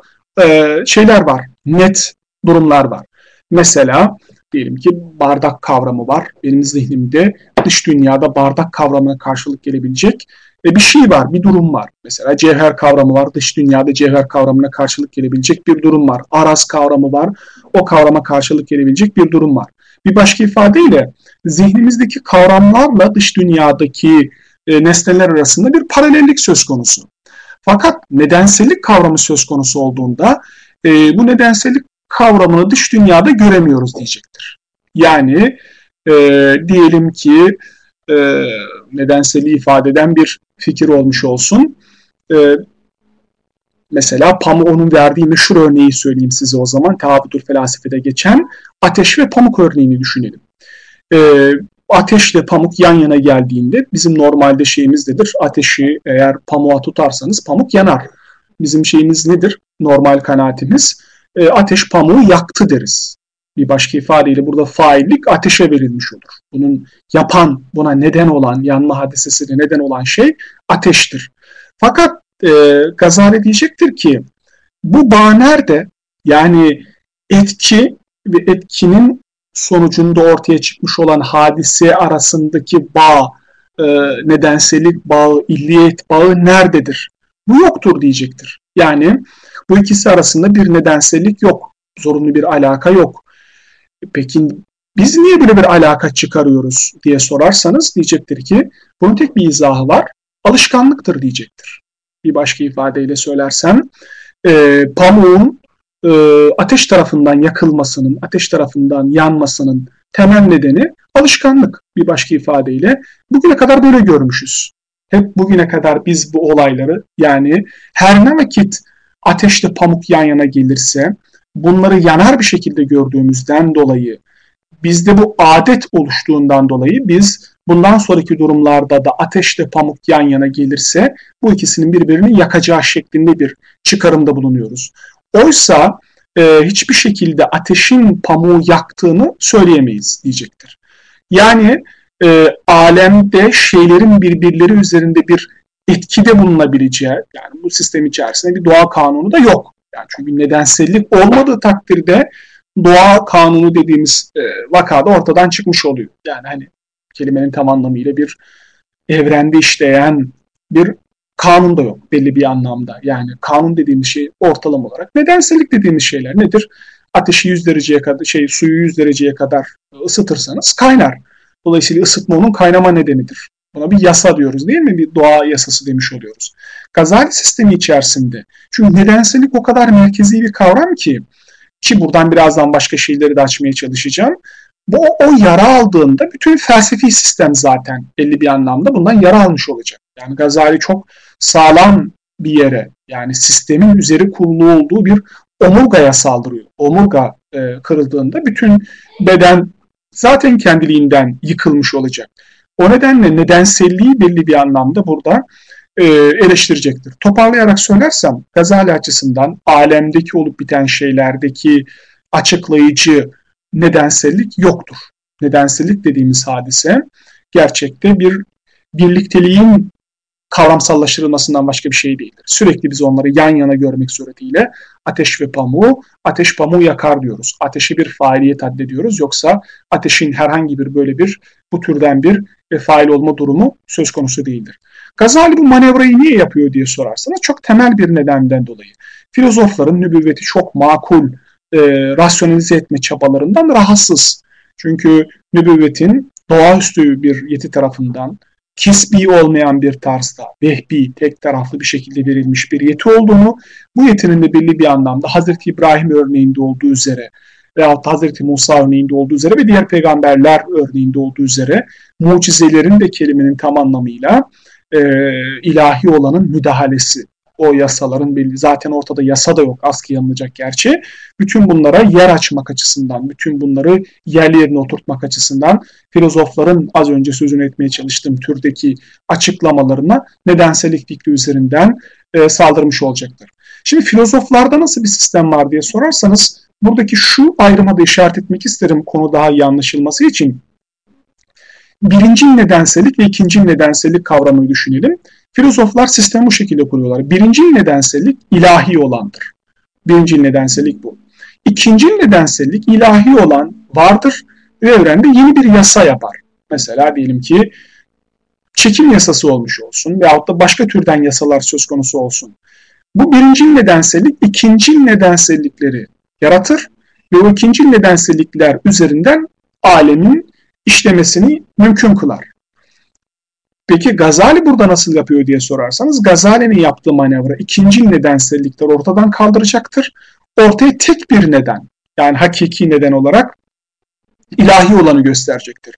e, şeyler var, net durumlar var. Mesela diyelim ki bardak kavramı var. Benim zihnimde dış dünyada bardak kavramına karşılık gelebilecek ve bir şey var, bir durum var. Mesela cevher kavramı var, dış dünyada cevher kavramına karşılık gelebilecek bir durum var. Araz kavramı var, o kavrama karşılık gelebilecek bir durum var. Bir başka ifadeyle zihnimizdeki kavramlarla dış dünyadaki e, nesneler arasında bir paralellik söz konusu. Fakat nedensellik kavramı söz konusu olduğunda e, bu nedensellik kavramını dış dünyada göremiyoruz diyecektir. Yani e, diyelim ki e, nedenseli ifade eden bir fikir olmuş olsun. E, mesela Pamuk'un verdiği meşhur örneği söyleyeyim size o zaman. Tehabbütül felsefede geçen ateş ve pamuk örneğini düşünelim. E, ateşle pamuk yan yana geldiğinde bizim normalde şeyimiz nedir? Ateşi eğer pamuğa tutarsanız pamuk yanar. Bizim şeyimiz nedir? Normal kanaatimiz. E, ateş pamuğu yaktı deriz. Bir başka ifadeyle burada faillik ateşe verilmiş olur. Bunun yapan, buna neden olan, yanma hadisesine neden olan şey ateştir. Fakat e, Gazali diyecektir ki bu bağ nerede? Yani etki ve etkinin sonucunda ortaya çıkmış olan hadise arasındaki bağ, e, nedensellik bağı, illiyet bağı nerededir? Bu yoktur diyecektir. Yani bu ikisi arasında bir nedensellik yok. Zorunlu bir alaka yok. Peki biz niye böyle bir alaka çıkarıyoruz diye sorarsanız diyecektir ki bunun tek bir izahı var. Alışkanlıktır diyecektir. Bir başka ifadeyle söylersem e, pamuğun e, ateş tarafından yakılmasının, ateş tarafından yanmasının temel nedeni alışkanlık bir başka ifadeyle. Bugüne kadar böyle görmüşüz. Hep bugüne kadar biz bu olayları yani her ne vakit ateşle pamuk yan yana gelirse bunları yanar bir şekilde gördüğümüzden dolayı bizde bu adet oluştuğundan dolayı biz bundan sonraki durumlarda da ateşle pamuk yan yana gelirse bu ikisinin birbirini yakacağı şeklinde bir çıkarımda bulunuyoruz. Oysa e, hiçbir şekilde ateşin pamuğu yaktığını söyleyemeyiz diyecektir. Yani e, alemde şeylerin birbirleri üzerinde bir etkide bulunabileceği yani bu sistem içerisinde bir doğa kanunu da yok. Yani çünkü nedensellik olmadığı takdirde doğa kanunu dediğimiz e, vakada ortadan çıkmış oluyor. Yani hani kelimenin tam anlamıyla bir evrende işleyen bir kanun da yok belli bir anlamda. Yani kanun dediğimiz şey ortalama olarak. Nedensellik dediğimiz şeyler nedir? Ateşi 100 dereceye kadar, şey suyu 100 dereceye kadar ısıtırsanız kaynar. Dolayısıyla ısıtma onun kaynama nedenidir. Buna bir yasa diyoruz değil mi? Bir doğa yasası demiş oluyoruz. Gazali sistemi içerisinde. Çünkü nedensellik o kadar merkezi bir kavram ki ki buradan birazdan başka şeyleri de açmaya çalışacağım. Bu o yara aldığında bütün felsefi sistem zaten belli bir anlamda bundan yara almış olacak. Yani Gazali çok sağlam bir yere yani sistemin üzeri kurulu olduğu bir omurgaya saldırıyor. Omurga e, kırıldığında bütün beden zaten kendiliğinden yıkılmış olacak. O nedenle nedenselliği belli bir anlamda burada e, eleştirecektir. Toparlayarak söylersem Gazali açısından alemdeki olup biten şeylerdeki açıklayıcı nedensellik yoktur. Nedensellik dediğimiz hadise gerçekte bir birlikteliğin kavramsallaştırılmasından başka bir şey değildir. Sürekli biz onları yan yana görmek suretiyle ateş ve pamuğu, ateş pamuğu yakar diyoruz. Ateşi bir faaliyet addediyoruz. Yoksa ateşin herhangi bir böyle bir bu türden bir e, fail olma durumu söz konusu değildir. Gazali bu manevrayı niye yapıyor diye sorarsanız çok temel bir nedenden dolayı. Filozofların nübüvveti çok makul, e, rasyonalize etme çabalarından rahatsız. Çünkü nübüvvetin doğaüstü bir yeti tarafından kisbi olmayan bir tarzda, vehbi, tek taraflı bir şekilde verilmiş bir yeti olduğunu, bu yetinin de belli bir anlamda Hazreti İbrahim örneğinde olduğu üzere veyahut Hazreti Musa örneğinde olduğu üzere ve diğer peygamberler örneğinde olduğu üzere mucizelerin de kelimenin tam anlamıyla e, ilahi olanın müdahalesi. O yasaların belli. Zaten ortada yasa da yok askıya alınacak gerçi. Bütün bunlara yer açmak açısından, bütün bunları yerli yerine oturtmak açısından filozofların az önce sözünü etmeye çalıştığım türdeki açıklamalarına nedensellik fikri üzerinden e, saldırmış olacaktır. Şimdi filozoflarda nasıl bir sistem var diye sorarsanız buradaki şu ayrıma da işaret etmek isterim konu daha iyi anlaşılması için birinci nedensellik ve ikinci nedensellik kavramını düşünelim. Filozoflar sistemi bu şekilde kuruyorlar. Birinci nedensellik ilahi olandır. Birinci nedensellik bu. İkinci nedensellik ilahi olan vardır ve evrende yeni bir yasa yapar. Mesela diyelim ki çekim yasası olmuş olsun veyahut da başka türden yasalar söz konusu olsun. Bu birinci nedensellik ikinci nedensellikleri yaratır ve o ikinci nedensellikler üzerinden alemin işlemesini mümkün kılar. Peki Gazali burada nasıl yapıyor diye sorarsanız Gazali'nin yaptığı manevra ikinci nedensellikler ortadan kaldıracaktır. Ortaya tek bir neden yani hakiki neden olarak ilahi olanı gösterecektir.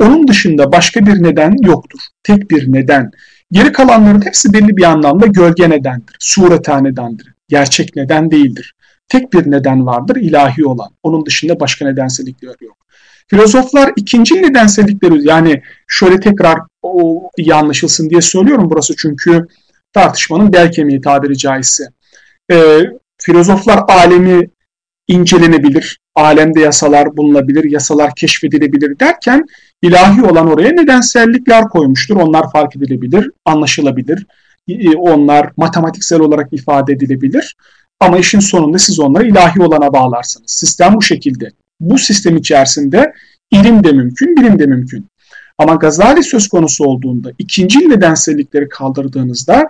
Onun dışında başka bir neden yoktur. Tek bir neden. Geri kalanların hepsi belli bir anlamda gölge nedendir. Sureten nedendir. Gerçek neden değildir. Tek bir neden vardır ilahi olan. Onun dışında başka nedensellikler yok. Filozoflar ikinci nedensellikleri yani şöyle tekrar o iyi diye söylüyorum burası çünkü tartışmanın bel kemiği tabiri caizse. E, filozoflar alemi incelenebilir, alemde yasalar bulunabilir, yasalar keşfedilebilir derken ilahi olan oraya nedensellikler koymuştur. Onlar fark edilebilir, anlaşılabilir. Onlar matematiksel olarak ifade edilebilir. Ama işin sonunda siz onları ilahi olana bağlarsınız. Sistem bu şekilde bu sistem içerisinde ilim de mümkün, bilim de mümkün. Ama Gazali söz konusu olduğunda ikinci nedensellikleri kaldırdığınızda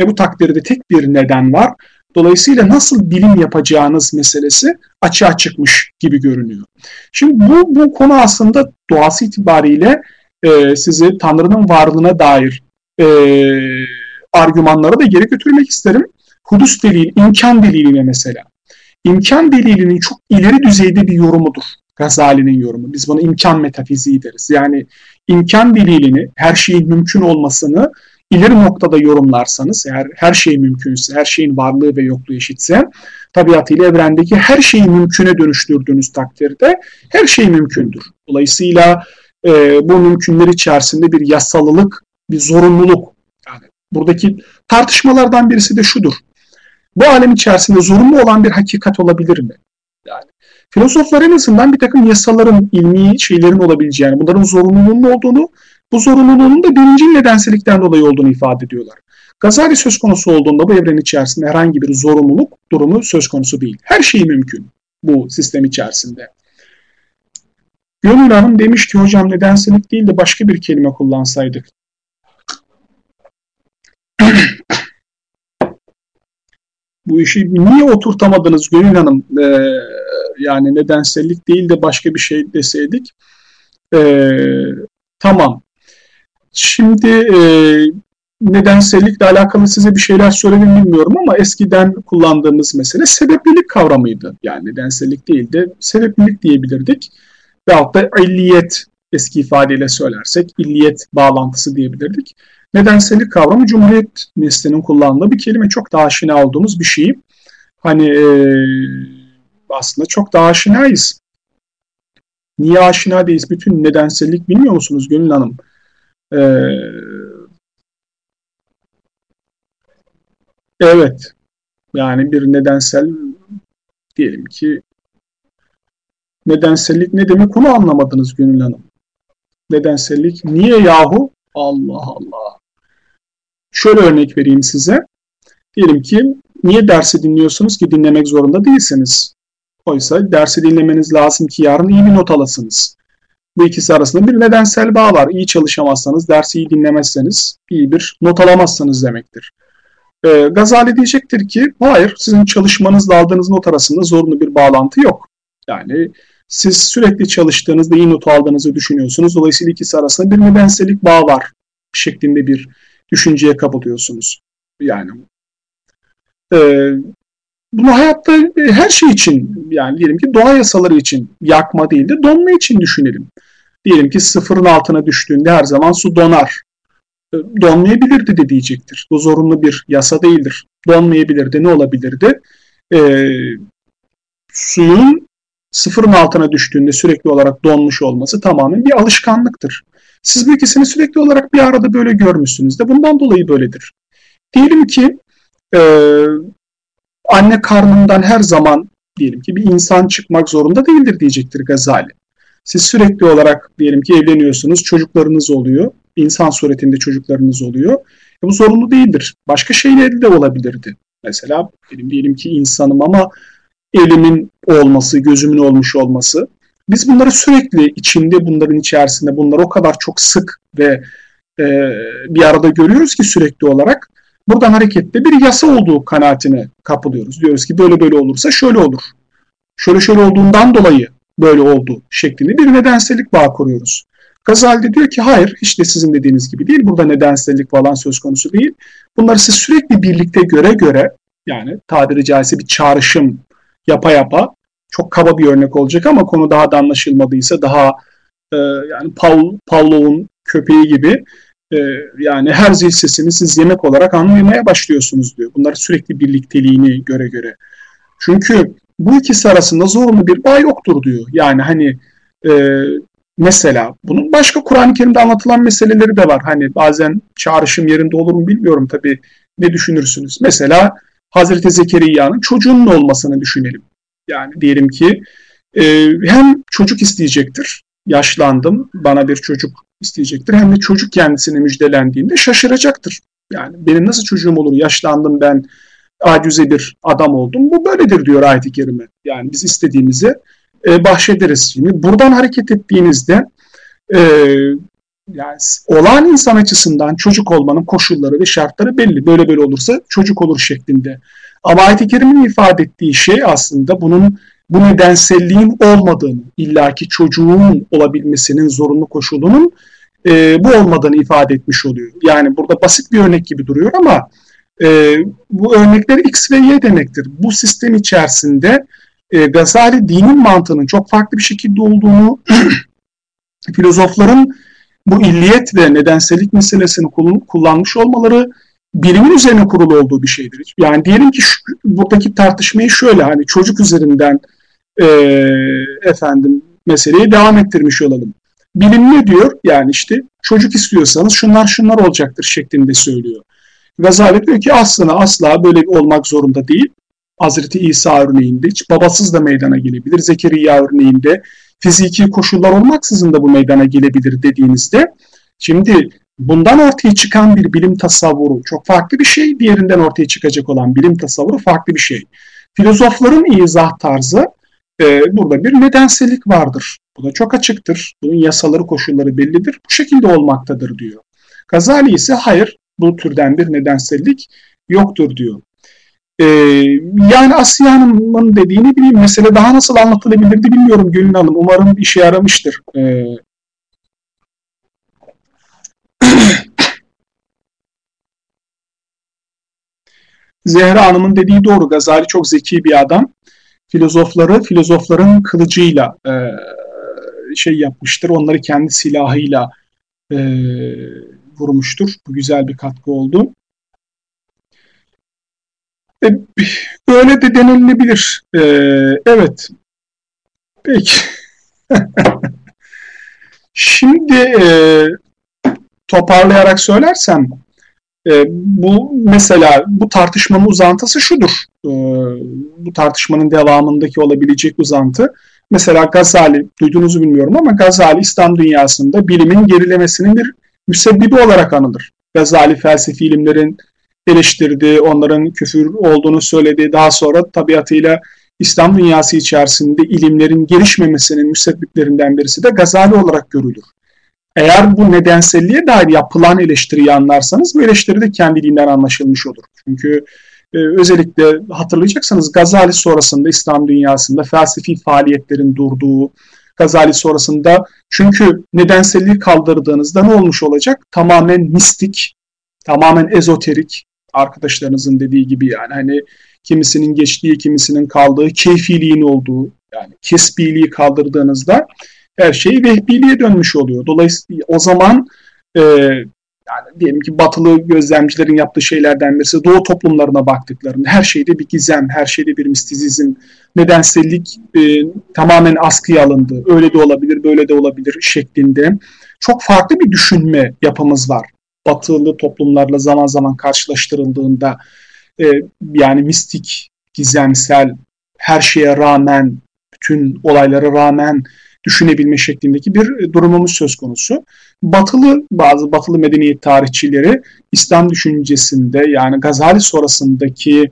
ve bu takdirde tek bir neden var. Dolayısıyla nasıl bilim yapacağınız meselesi açığa çıkmış gibi görünüyor. Şimdi bu, bu konu aslında doğası itibariyle e, sizi Tanrı'nın varlığına dair e, argümanlara da geri götürmek isterim. Hudus delil, imkan deliline mesela imkan delilinin çok ileri düzeyde bir yorumudur. Gazali'nin yorumu. Biz buna imkan metafiziği deriz. Yani imkan delilini, her şeyin mümkün olmasını ileri noktada yorumlarsanız, eğer her şey mümkünse, her şeyin varlığı ve yokluğu eşitse, tabiatıyla evrendeki her şeyi mümküne dönüştürdüğünüz takdirde her şey mümkündür. Dolayısıyla e, bu mümkünler içerisinde bir yasalılık, bir zorunluluk. Yani buradaki tartışmalardan birisi de şudur bu alem içerisinde zorunlu olan bir hakikat olabilir mi? Yani filozoflar en azından bir takım yasaların, ilmi şeylerin olabileceğini, bunların zorunluluğunun olduğunu, bu zorunluluğun da birinci nedenselikten dolayı olduğunu ifade ediyorlar. Gazali söz konusu olduğunda bu evren içerisinde herhangi bir zorunluluk durumu söz konusu değil. Her şey mümkün bu sistem içerisinde. Gönül Hanım demiş ki hocam nedenselik değil de başka bir kelime kullansaydık. Bu işi niye oturtamadınız Gönül Hanım? E, yani nedensellik değil de başka bir şey deseydik. E, tamam. Şimdi e, nedensellikle alakalı size bir şeyler söyledim bilmiyorum ama eskiden kullandığımız mesele sebeplilik kavramıydı. Yani nedensellik değil de sebeplilik diyebilirdik. Veyahut da illiyet eski ifadeyle söylersek illiyet bağlantısı diyebilirdik. Nedensellik kavramı Cumhuriyet neslinin kullandığı bir kelime. Çok daha aşina olduğumuz bir şey. Hani e, aslında çok daha aşinayız. Niye aşina değiliz? Bütün nedensellik bilmiyor musunuz Gönül Hanım? Ee, evet. Yani bir nedensel diyelim ki nedensellik ne demek onu anlamadınız Gönül Hanım. Nedensellik niye yahu? Allah Allah. Şöyle örnek vereyim size. Diyelim ki niye dersi dinliyorsunuz ki dinlemek zorunda değilsiniz. Oysa dersi dinlemeniz lazım ki yarın iyi bir not alasınız. Bu ikisi arasında bir nedensel bağ var. İyi çalışamazsanız, dersi iyi dinlemezseniz, iyi bir not alamazsınız demektir. E, Gazali diyecektir ki, hayır sizin çalışmanızla aldığınız not arasında zorunlu bir bağlantı yok. Yani siz sürekli çalıştığınızda iyi not aldığınızı düşünüyorsunuz. Dolayısıyla ikisi arasında bir nedensellik bağ var şeklinde bir düşünceye kapılıyorsunuz. Yani e, bunu hayatta e, her şey için yani diyelim ki doğa yasaları için yakma değil de donma için düşünelim. Diyelim ki sıfırın altına düştüğünde her zaman su donar. E, donmayabilirdi de diyecektir. Bu zorunlu bir yasa değildir. Donmayabilirdi. Ne olabilirdi? Ee, suyun sıfırın altına düştüğünde sürekli olarak donmuş olması tamamen bir alışkanlıktır. Siz bu ikisini sürekli olarak bir arada böyle görmüşsünüz de bundan dolayı böyledir. Diyelim ki e, anne karnından her zaman diyelim ki bir insan çıkmak zorunda değildir diyecektir Gazali. Siz sürekli olarak diyelim ki evleniyorsunuz, çocuklarınız oluyor, insan suretinde çocuklarınız oluyor. E bu zorunlu değildir. Başka şeyleri de olabilirdi. Mesela benim diyelim ki insanım ama elimin olması, gözümün olmuş olması. Biz bunları sürekli içinde, bunların içerisinde, bunları o kadar çok sık ve e, bir arada görüyoruz ki sürekli olarak. Buradan hareketle bir yasa olduğu kanaatine kapılıyoruz. Diyoruz ki böyle böyle olursa şöyle olur. Şöyle şöyle olduğundan dolayı böyle oldu şeklinde bir nedensellik bağ kuruyoruz. Gazali diyor ki hayır hiç de sizin dediğiniz gibi değil. Burada nedensellik falan söz konusu değil. Bunları siz sürekli birlikte göre göre yani tabiri caizse bir çağrışım yapa yapa çok kaba bir örnek olacak ama konu daha da anlaşılmadıysa daha e, yani Paul, Pavlov'un köpeği gibi e, yani her zil sesini siz yemek olarak anlamaya başlıyorsunuz diyor. Bunları sürekli birlikteliğini göre göre. Çünkü bu ikisi arasında zorunlu bir bağ yoktur diyor. Yani hani e, mesela bunun başka Kur'an-ı Kerim'de anlatılan meseleleri de var. Hani bazen çağrışım yerinde olur mu bilmiyorum tabii ne düşünürsünüz. Mesela Hazreti Zekeriya'nın çocuğunun olmasını düşünelim. Yani diyelim ki e, hem çocuk isteyecektir, yaşlandım, bana bir çocuk isteyecektir. Hem de çocuk kendisine müjdelendiğinde şaşıracaktır. Yani benim nasıl çocuğum olur, yaşlandım ben, acize bir adam oldum. Bu böyledir diyor ayet-i kerime. Yani biz istediğimizi e, bahşederiz. Şimdi buradan hareket ettiğinizde e, yani olağan insan açısından çocuk olmanın koşulları ve şartları belli. Böyle böyle olursa çocuk olur şeklinde. Ama ayet-i kerimin ifade ettiği şey aslında bunun bu nedenselliğin olmadığını, illaki çocuğun olabilmesinin zorunlu koşulunun e, bu olmadığını ifade etmiş oluyor. Yani burada basit bir örnek gibi duruyor ama e, bu örnekler X ve Y demektir. Bu sistem içerisinde e, Gazali dinin mantığının çok farklı bir şekilde olduğunu, filozofların bu illiyet ve nedensellik meselesini kullanmış olmaları bilimin üzerine kurulu olduğu bir şeydir. Yani diyelim ki şu, buradaki tartışmayı şöyle hani çocuk üzerinden e, efendim meseleyi devam ettirmiş olalım. Bilim ne diyor? Yani işte çocuk istiyorsanız şunlar şunlar olacaktır şeklinde söylüyor. Gazali diyor ki aslında asla böyle olmak zorunda değil. Hazreti İsa örneğinde hiç babasız da meydana gelebilir. Zekeriya örneğinde fiziki koşullar olmaksızın da bu meydana gelebilir dediğinizde şimdi bundan ortaya çıkan bir bilim tasavvuru çok farklı bir şey. Diğerinden ortaya çıkacak olan bilim tasavvuru farklı bir şey. Filozofların izah tarzı e, burada bir nedensellik vardır. Bu da çok açıktır. Bunun yasaları, koşulları bellidir. Bu şekilde olmaktadır diyor. Gazali ise hayır bu türden bir nedensellik yoktur diyor. Ee, yani Asiye Hanım'ın dediğini bileyim. Mesele daha nasıl anlatılabilirdi bilmiyorum Gülün Hanım. Umarım işe yaramıştır. Ee, Zehra Hanım'ın dediği doğru. Gazali çok zeki bir adam. Filozofları filozofların kılıcıyla e, şey yapmıştır. Onları kendi silahıyla e, vurmuştur. Bu güzel bir katkı oldu. E, öyle de denilebilir. E, evet. Peki. Şimdi e, toparlayarak söylersem e, bu mesela bu tartışmanın uzantısı şudur. E, bu tartışmanın devamındaki olabilecek uzantı. Mesela Gazali, duyduğunuzu bilmiyorum ama Gazali İslam dünyasında bilimin gerilemesinin bir müsebbibi olarak anılır. Gazali felsefi ilimlerin eleştirdi, onların küfür olduğunu söyledi. Daha sonra tabiatıyla İslam dünyası içerisinde ilimlerin gelişmemesinin müsebbiplerinden birisi de Gazali olarak görülür. Eğer bu nedenselliğe dair yapılan eleştiriyi anlarsanız bu eleştiri de kendiliğinden anlaşılmış olur. Çünkü e, özellikle hatırlayacaksanız Gazali sonrasında İslam dünyasında felsefi faaliyetlerin durduğu, Gazali sonrasında çünkü nedenselliği kaldırdığınızda ne olmuş olacak? Tamamen mistik, tamamen ezoterik, arkadaşlarınızın dediği gibi yani hani kimisinin geçtiği, kimisinin kaldığı, keyfiliğin olduğu yani kesbiliği kaldırdığınızda her şey vehbiliğe dönmüş oluyor. Dolayısıyla o zaman e, yani diyelim ki batılı gözlemcilerin yaptığı şeylerden birisi doğu toplumlarına baktıklarında her şeyde bir gizem, her şeyde bir mistizizm, nedensellik e, tamamen askıya alındı. Öyle de olabilir, böyle de olabilir şeklinde. Çok farklı bir düşünme yapımız var. Batılı toplumlarla zaman zaman karşılaştırıldığında e, yani mistik, gizemsel, her şeye rağmen, bütün olaylara rağmen düşünebilme şeklindeki bir durumumuz söz konusu. Batılı bazı batılı medeniyet tarihçileri İslam düşüncesinde yani Gazali sonrasındaki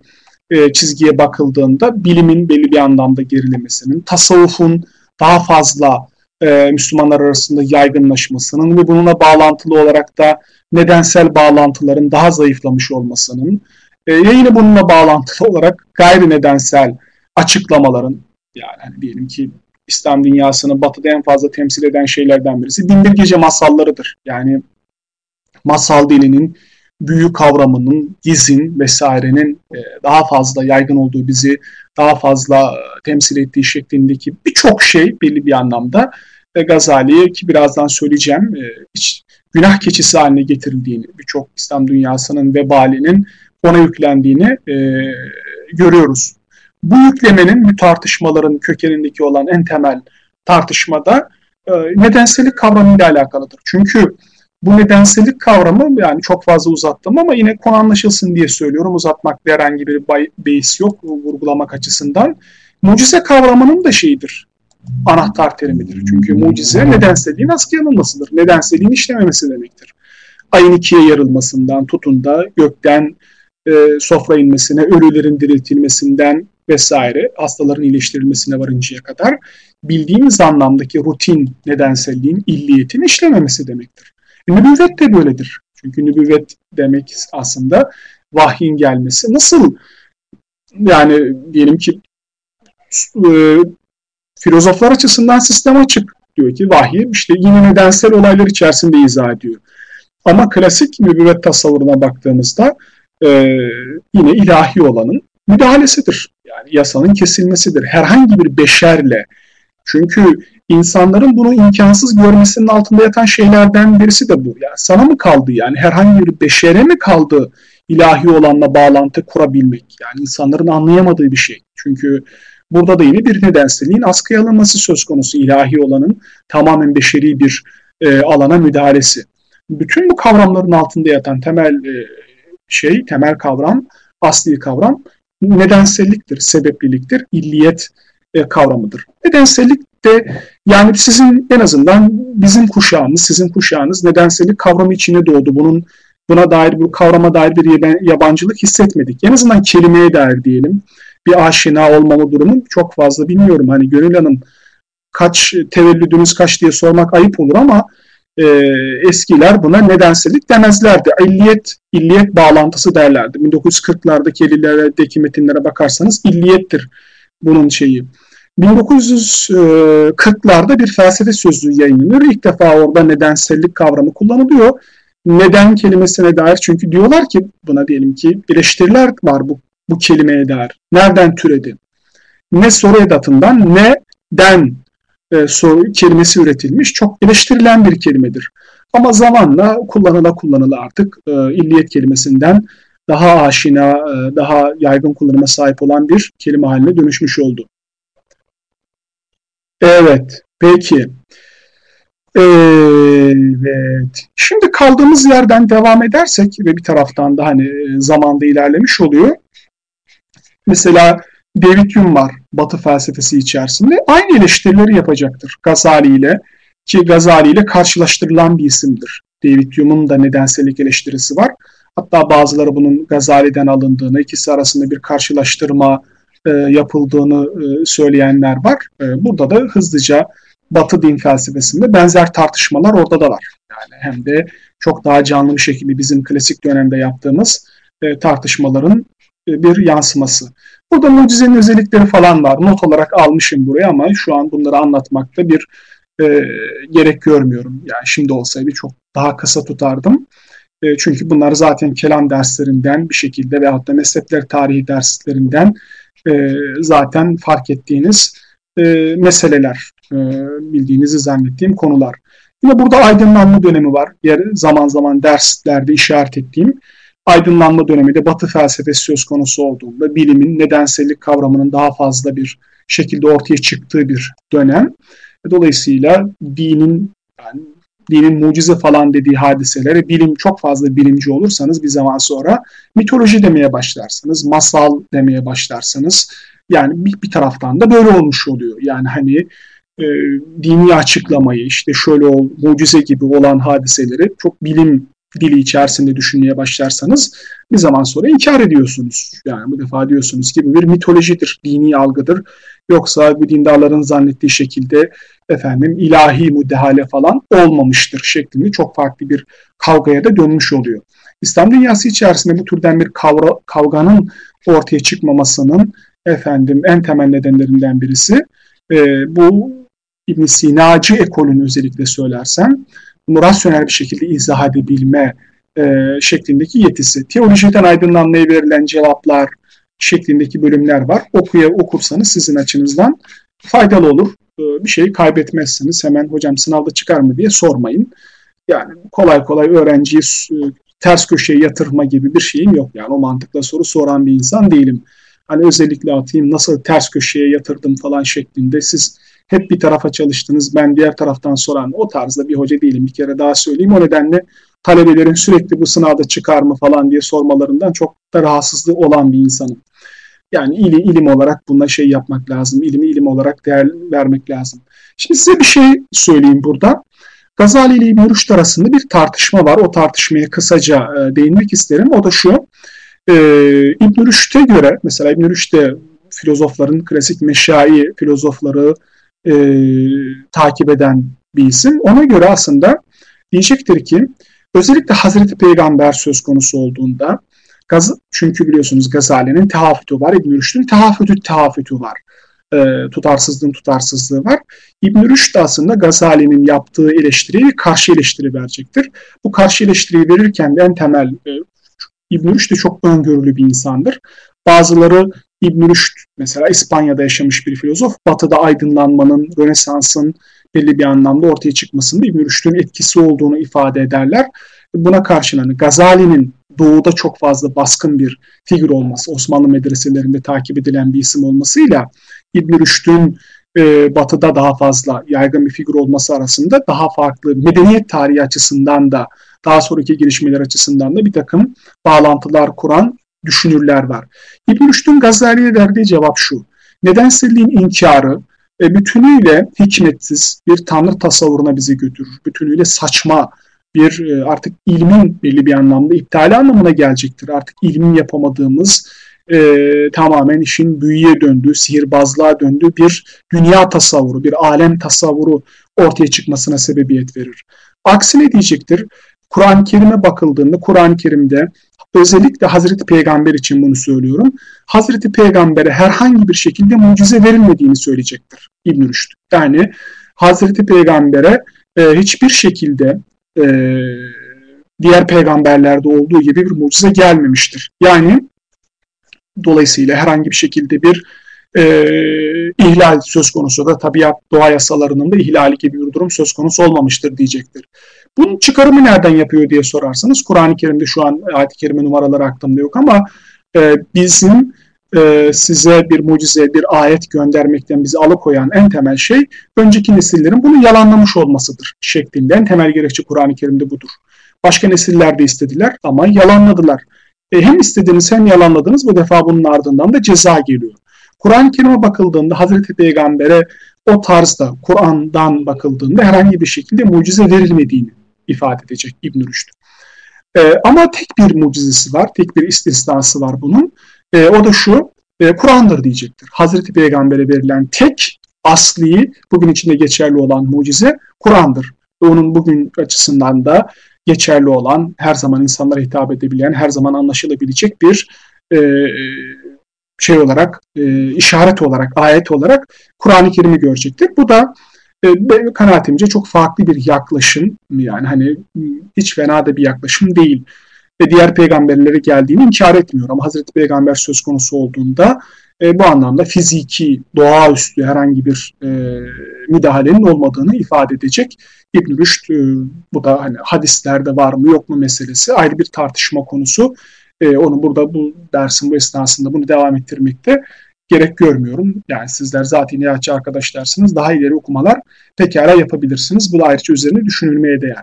e, çizgiye bakıldığında bilimin belli bir anlamda gerilemesinin, tasavvufun daha fazla e, Müslümanlar arasında yaygınlaşmasının ve bununla bağlantılı olarak da nedensel bağlantıların daha zayıflamış olmasının e, yine bununla bağlantılı olarak gayri nedensel açıklamaların yani hani diyelim ki İslam dünyasını batıda en fazla temsil eden şeylerden birisi binbir gece masallarıdır. Yani masal dilinin büyü kavramının, gizin vesairenin e, daha fazla yaygın olduğu bizi daha fazla e, temsil ettiği şeklindeki birçok şey belli bir anlamda e, Gazali'ye ki birazdan söyleyeceğim hiç günah keçisi haline getirildiğini, birçok İslam dünyasının vebalinin ona yüklendiğini görüyoruz. Bu yüklemenin bu tartışmaların kökenindeki olan en temel tartışmada e, nedensellik kavramıyla alakalıdır. Çünkü bu nedensellik kavramı yani çok fazla uzattım ama yine konu anlaşılsın diye söylüyorum. Uzatmakta herhangi bir beis yok vurgulamak açısından. Mucize kavramının da şeyidir. Anahtar terimidir. Çünkü mucize nedenselliğin askıya alınmasıdır. Nedenselliğin işlememesi demektir. Ayın ikiye yarılmasından tutun da gökten e, sofra inmesine, ölülerin diriltilmesinden vesaire hastaların iyileştirilmesine varıncaya kadar bildiğimiz anlamdaki rutin nedenselliğin illiyetin işlememesi demektir. E, nübüvvet de böyledir. Çünkü nübüvvet demek aslında vahyin gelmesi. Nasıl yani diyelim ki e, filozoflar açısından sistem açık. Diyor ki vahiy işte yine nedensel olaylar içerisinde izah ediyor. Ama klasik nübüvvet tasavvuruna baktığımızda e, yine ilahi olanın müdahalesidir. Yani yasanın kesilmesidir. Herhangi bir beşerle. Çünkü insanların bunu imkansız görmesinin altında yatan şeylerden birisi de bu. Yani sana mı kaldı yani herhangi bir beşere mi kaldı ilahi olanla bağlantı kurabilmek? Yani insanların anlayamadığı bir şey. Çünkü burada da yine bir nedenselliğin askıya alınması söz konusu ilahi olanın tamamen beşeri bir e, alana müdahalesi. Bütün bu kavramların altında yatan temel e, şey, temel kavram, asli kavram nedenselliktir, sebepliliktir, illiyet e, kavramıdır. Nedensellik de yani sizin en azından bizim kuşağımız, sizin kuşağınız nedensellik kavramı içine doğdu. Bunun buna dair bu kavrama dair bir yabancılık hissetmedik. En azından kelimeye dair diyelim. Bir aşina olmama durumu çok fazla bilmiyorum. Hani Gönül Hanım kaç tevellüdünüz kaç diye sormak ayıp olur ama e, eskiler buna nedensellik demezlerdi. İlliyet, illiyet bağlantısı derlerdi. 1940'lardaki elilerdeki metinlere bakarsanız illiyettir bunun şeyi. 1940'larda bir felsefe sözlüğü yayınlanıyor. İlk defa orada nedensellik kavramı kullanılıyor. Neden kelimesine dair çünkü diyorlar ki buna diyelim ki eleştiriler var bu, bu kelimeye dair. Nereden türedi? Ne soru edatından ne den e, soru kelimesi üretilmiş. Çok eleştirilen bir kelimedir. Ama zamanla kullanıla kullanıla artık e, illiyet kelimesinden daha aşina, e, daha yaygın kullanıma sahip olan bir kelime haline dönüşmüş oldu. Evet, peki. Evet. Şimdi kaldığımız yerden devam edersek ve bir taraftan da hani e, zamanda ilerlemiş oluyor. Mesela David Hume var Batı felsefesi içerisinde. Aynı eleştirileri yapacaktır Gazali ile ki Gazali ile karşılaştırılan bir isimdir. David Hume'un da nedensellik eleştirisi var. Hatta bazıları bunun Gazali'den alındığını, ikisi arasında bir karşılaştırma e, yapıldığını e, söyleyenler var. E, burada da hızlıca Batı din felsefesinde benzer tartışmalar orada da var. Yani hem de çok daha canlı bir şekilde bizim klasik dönemde yaptığımız e, tartışmaların bir yansıması. Burada mucizenin özellikleri falan var. Not olarak almışım buraya ama şu an bunları anlatmakta bir e, gerek görmüyorum. Yani şimdi olsaydı çok daha kısa tutardım. E, çünkü bunlar zaten kelam derslerinden bir şekilde veyahut da mezhepler tarihi derslerinden e, zaten fark ettiğiniz e, meseleler, e, bildiğinizi zannettiğim konular. Yine burada aydınlanma dönemi var. Yer, zaman zaman derslerde işaret ettiğim aydınlanma dönemi de Batı felsefesi söz konusu olduğunda bilimin nedensellik kavramının daha fazla bir şekilde ortaya çıktığı bir dönem. Dolayısıyla dinin yani dinin mucize falan dediği hadiselere bilim çok fazla bilimci olursanız bir zaman sonra mitoloji demeye başlarsınız, masal demeye başlarsınız. Yani bir, bir taraftan da böyle olmuş oluyor. Yani hani e, dini açıklamayı işte şöyle ol, mucize gibi olan hadiseleri çok bilim dili içerisinde düşünmeye başlarsanız bir zaman sonra inkar ediyorsunuz. Yani bu defa diyorsunuz ki bu bir mitolojidir, dini algıdır. Yoksa bu dindarların zannettiği şekilde efendim ilahi müdahale falan olmamıştır şeklinde çok farklı bir kavgaya da dönmüş oluyor. İslam dünyası içerisinde bu türden bir kavra, kavganın ortaya çıkmamasının efendim en temel nedenlerinden birisi e, bu İbn Sinacı ekolünü özellikle söylersem bunu rasyonel bir şekilde izah edebilme e, şeklindeki yetisi. Teolojiden aydınlanmaya verilen cevaplar şeklindeki bölümler var. Okuya okursanız sizin açınızdan faydalı olur. E, bir şeyi kaybetmezsiniz. Hemen hocam sınavda çıkar mı diye sormayın. Yani kolay kolay öğrenciyi e, ters köşeye yatırma gibi bir şeyim yok. Yani o mantıkla soru soran bir insan değilim. Hani özellikle atayım nasıl ters köşeye yatırdım falan şeklinde siz hep bir tarafa çalıştınız ben diğer taraftan soran o tarzda bir hoca değilim bir kere daha söyleyeyim. O nedenle talebelerin sürekli bu sınavda çıkar mı falan diye sormalarından çok da rahatsızlığı olan bir insanım. Yani ilim, ilim olarak buna şey yapmak lazım. İlimi ilim olarak değer vermek lazım. Şimdi size bir şey söyleyeyim burada. Gazali ile İbn Rüşd arasında bir tartışma var. O tartışmaya kısaca e, değinmek isterim. O da şu. E, İbn Rüşd'e göre mesela İbn Rüşd de filozofların klasik meşai filozofları e, takip eden bir isim. Ona göre aslında diyecektir ki özellikle Hazreti Peygamber söz konusu olduğunda Gaz, çünkü biliyorsunuz Gazali'nin tehafütü var, İbn Rüşd'ün tehafütü tehafütü var. E, tutarsızlığın tutarsızlığı var. İbn Rüşd aslında Gazali'nin yaptığı eleştiriyi karşı eleştiri verecektir. Bu karşı eleştiriyi verirken de en temel e, İbn Rüşd de çok öngörülü bir insandır. Bazıları İbn Rüşd mesela İspanya'da yaşamış bir filozof. Batı'da aydınlanmanın, Rönesans'ın belli bir anlamda ortaya çıkmasında İbn Rüşd'ün etkisi olduğunu ifade ederler. Buna karşın hani Gazali'nin doğuda çok fazla baskın bir figür olması, Osmanlı medreselerinde takip edilen bir isim olmasıyla İbn Rüşd'ün e, batıda daha fazla yaygın bir figür olması arasında daha farklı medeniyet tarihi açısından da daha sonraki gelişmeler açısından da bir takım bağlantılar kuran düşünürler var. İbn Rüşd'ün Gazali'ye verdiği cevap şu. Nedenselliğin inkarı e, bütünüyle hikmetsiz bir tanrı tasavvuruna bizi götürür. Bütünüyle saçma bir e, artık ilmin belli bir anlamda iptali anlamına gelecektir. Artık ilmin yapamadığımız e, tamamen işin büyüye döndüğü, sihirbazlığa döndüğü bir dünya tasavvuru, bir alem tasavvuru ortaya çıkmasına sebebiyet verir. Aksine diyecektir. Kur'an-ı Kerim'e bakıldığında Kur'an-ı Kerim'de özellikle Hazreti Peygamber için bunu söylüyorum. Hazreti Peygamber'e herhangi bir şekilde mucize verilmediğini söyleyecektir İbn Rüşd. Yani Hazreti Peygamber'e e, hiçbir şekilde e, diğer peygamberlerde olduğu gibi bir mucize gelmemiştir. Yani dolayısıyla herhangi bir şekilde bir e, ihlal söz konusu da tabiat doğa yasalarının da ihlali gibi bir durum söz konusu olmamıştır diyecektir. Bunun çıkarımı nereden yapıyor diye sorarsanız Kur'an-ı Kerim'de şu an ayet-i kerime numaraları aklımda yok ama e, bizim e, size bir mucize, bir ayet göndermekten bizi alıkoyan en temel şey önceki nesillerin bunu yalanlamış olmasıdır şeklinde. En temel gerekçe Kur'an-ı Kerim'de budur. Başka nesiller de istediler ama yalanladılar. E, hem istediğiniz hem yalanladınız bu defa bunun ardından da ceza geliyor. Kur'an-ı Kerim'e bakıldığında Hazreti Peygamber'e o tarzda Kur'an'dan bakıldığında herhangi bir şekilde mucize verilmediğini ifade edecek İbn Rüşd. E, ama tek bir mucizesi var, tek bir istisnası var bunun. E, o da şu, e, Kur'an'dır diyecektir. Hazreti Peygamber'e verilen tek asli, bugün içinde geçerli olan mucize Kur'an'dır. Onun bugün açısından da geçerli olan, her zaman insanlara hitap edebilen, her zaman anlaşılabilecek bir e, şey olarak, e, işaret olarak, ayet olarak Kur'an-ı Kerim'i görecektir. Bu da e, kanaatimce çok farklı bir yaklaşım yani hani hiç fena da bir yaklaşım değil. Ve diğer peygamberlere geldiğini inkar etmiyor ama Hazreti Peygamber söz konusu olduğunda e, bu anlamda fiziki, doğaüstü herhangi bir e, müdahalenin olmadığını ifade edecek. İbn Rüşd e, bu da hani hadislerde var mı yok mu meselesi ayrı bir tartışma konusu. E, onu burada bu dersin bu esnasında bunu devam ettirmekte gerek görmüyorum. Yani sizler zaten inatçı arkadaşlarsınız. Daha ileri okumalar pekala yapabilirsiniz. Bu da ayrıca üzerine düşünülmeye değer.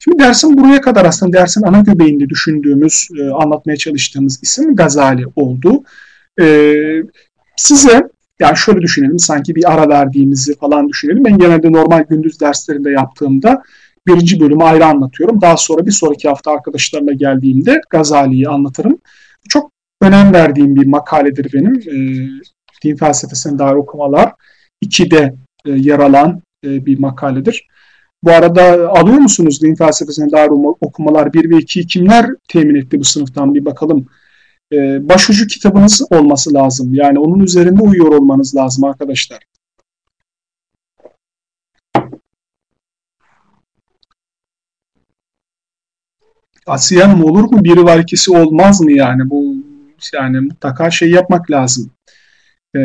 Şimdi dersin buraya kadar aslında dersin ana göbeğinde düşündüğümüz, e, anlatmaya çalıştığımız isim Gazali oldu. E, size yani şöyle düşünelim sanki bir ara verdiğimizi falan düşünelim. Ben genelde normal gündüz derslerinde yaptığımda birinci bölümü ayrı anlatıyorum. Daha sonra bir sonraki hafta arkadaşlarla geldiğimde Gazali'yi anlatırım. Çok önem verdiğim bir makaledir benim. E, din felsefesine dair okumalar. İkide e, yer alan e, bir makaledir. Bu arada alıyor musunuz din felsefesine dair okumalar 1 ve 2'yi kimler temin etti bu sınıftan bir bakalım. Ee, başucu kitabınız olması lazım. Yani onun üzerinde uyuyor olmanız lazım arkadaşlar. Asiye mı olur mu? Biri var ikisi olmaz mı yani? Bu yani mutlaka şey yapmak lazım. Ee,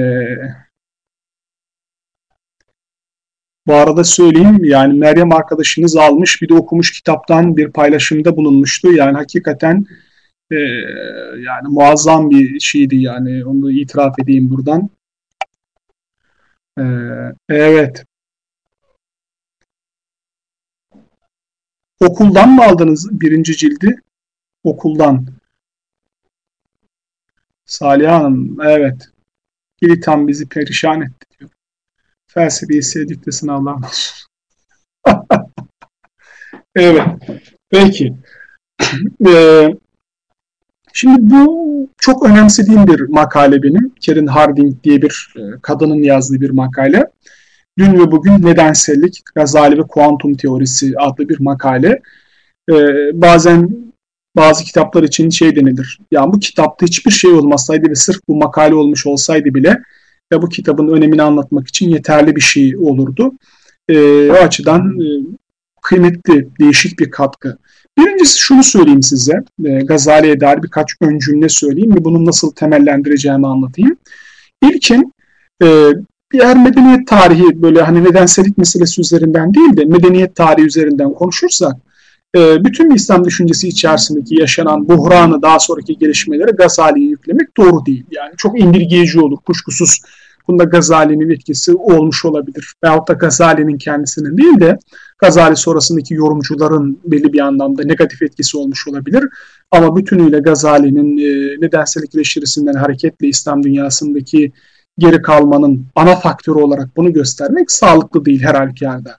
bu arada söyleyeyim yani Meryem arkadaşınız almış bir de okumuş kitaptan bir paylaşımda bulunmuştu. Yani hakikaten e, yani muazzam bir şeydi yani onu itiraf edeyim buradan. E, evet. Okuldan mı aldınız birinci cildi? Okuldan. Salih Hanım, evet. İlitan bizi perişan etti diyor. Felsefeyi sevdik de sınavlar evet. Peki. Ee, şimdi bu çok önemsediğim bir makale benim. Karen Harding diye bir e, kadının yazdığı bir makale. Dün ve Bugün Nedensellik, Gazali ve Kuantum Teorisi adlı bir makale. Ee, bazen bazı kitaplar için şey denilir. Ya bu kitapta hiçbir şey olmasaydı ve sırf bu makale olmuş olsaydı bile ve bu kitabın önemini anlatmak için yeterli bir şey olurdu. E, o açıdan e, kıymetli, değişik bir katkı. Birincisi şunu söyleyeyim size, e, Gazali'ye dair birkaç ön cümle söyleyeyim ve bunu nasıl temellendireceğimi anlatayım. İlkin, e, eğer medeniyet tarihi böyle hani nedensellik meselesi üzerinden değil de medeniyet tarihi üzerinden konuşursak, e, bütün İslam düşüncesi içerisindeki yaşanan buhranı daha sonraki gelişmeleri Gazali'ye yüklemek doğru değil. Yani çok indirgeyici olur kuşkusuz. Bunda Gazali'nin etkisi olmuş olabilir. Veyahut da Gazali'nin kendisinin değil de Gazali sonrasındaki yorumcuların belli bir anlamda negatif etkisi olmuş olabilir. Ama bütünüyle Gazali'nin e, nedensellik eleştirisinden hareketle İslam dünyasındaki geri kalmanın ana faktörü olarak bunu göstermek sağlıklı değil her halükarda.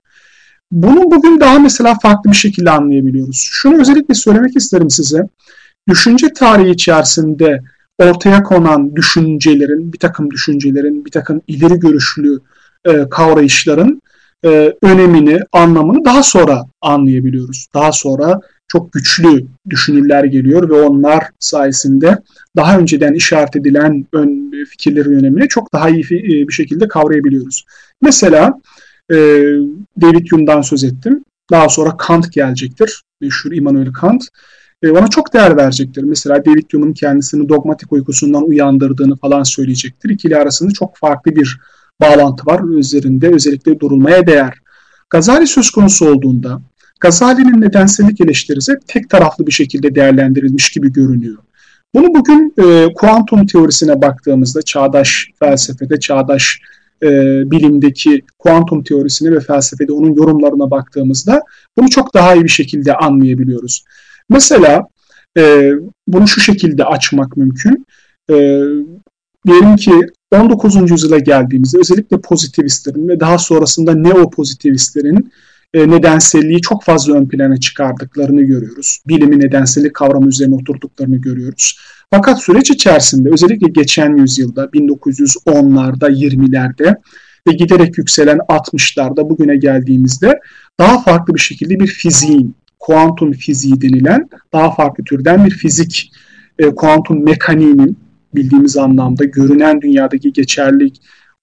Bunu bugün daha mesela farklı bir şekilde anlayabiliyoruz. Şunu özellikle söylemek isterim size. Düşünce tarihi içerisinde ortaya konan düşüncelerin, bir takım düşüncelerin, bir takım ileri görüşlü e, kavrayışların e, önemini, anlamını daha sonra anlayabiliyoruz. Daha sonra çok güçlü düşünürler geliyor ve onlar sayesinde daha önceden işaret edilen ön fikirlerin önemini çok daha iyi e, bir şekilde kavrayabiliyoruz. Mesela e, David Hume'dan söz ettim. Daha sonra Kant gelecektir. Meşhur Immanuel Kant. E, ona çok değer verecektir. Mesela David Hume'un kendisini dogmatik uykusundan uyandırdığını falan söyleyecektir. İkili arasında çok farklı bir bağlantı var. Üzerinde özellikle durulmaya değer. Gazali söz konusu olduğunda Gazali'nin nedensellik eleştirisi tek taraflı bir şekilde değerlendirilmiş gibi görünüyor. Bunu bugün e, kuantum teorisine baktığımızda çağdaş felsefede, çağdaş e, bilimdeki kuantum teorisine ve felsefede onun yorumlarına baktığımızda bunu çok daha iyi bir şekilde anlayabiliyoruz. Mesela e, bunu şu şekilde açmak mümkün. E, diyelim ki 19. yüzyıla geldiğimizde özellikle pozitivistlerin ve daha sonrasında neopozitivistlerin e, nedenselliği çok fazla ön plana çıkardıklarını görüyoruz. Bilimi nedensellik kavramı üzerine oturduklarını görüyoruz. Fakat süreç içerisinde özellikle geçen yüzyılda 1910'larda, 20'lerde ve giderek yükselen 60'larda bugüne geldiğimizde daha farklı bir şekilde bir fiziğin, kuantum fiziği denilen daha farklı türden bir fizik, e, kuantum mekaniğinin bildiğimiz anlamda görünen dünyadaki geçerli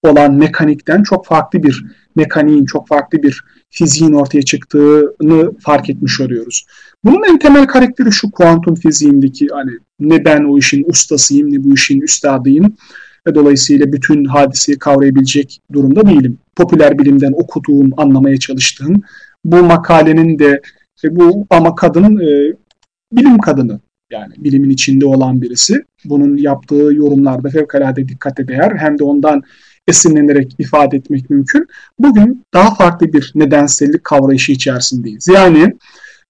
olan mekanikten çok farklı bir mekaniğin, çok farklı bir fiziğin ortaya çıktığını fark etmiş oluyoruz. Bunun en temel karakteri şu kuantum fiziğindeki hani ne ben o işin ustasıyım ne bu işin üstadıyım ve dolayısıyla bütün hadiseyi kavrayabilecek durumda değilim. Popüler bilimden okuduğum, anlamaya çalıştığım bu makalenin de bu ama kadın e, bilim kadını yani bilimin içinde olan birisi. Bunun yaptığı yorumlarda fevkalade dikkate değer. Hem de ondan esinlenerek ifade etmek mümkün. Bugün daha farklı bir nedensellik kavrayışı içerisindeyiz. Yani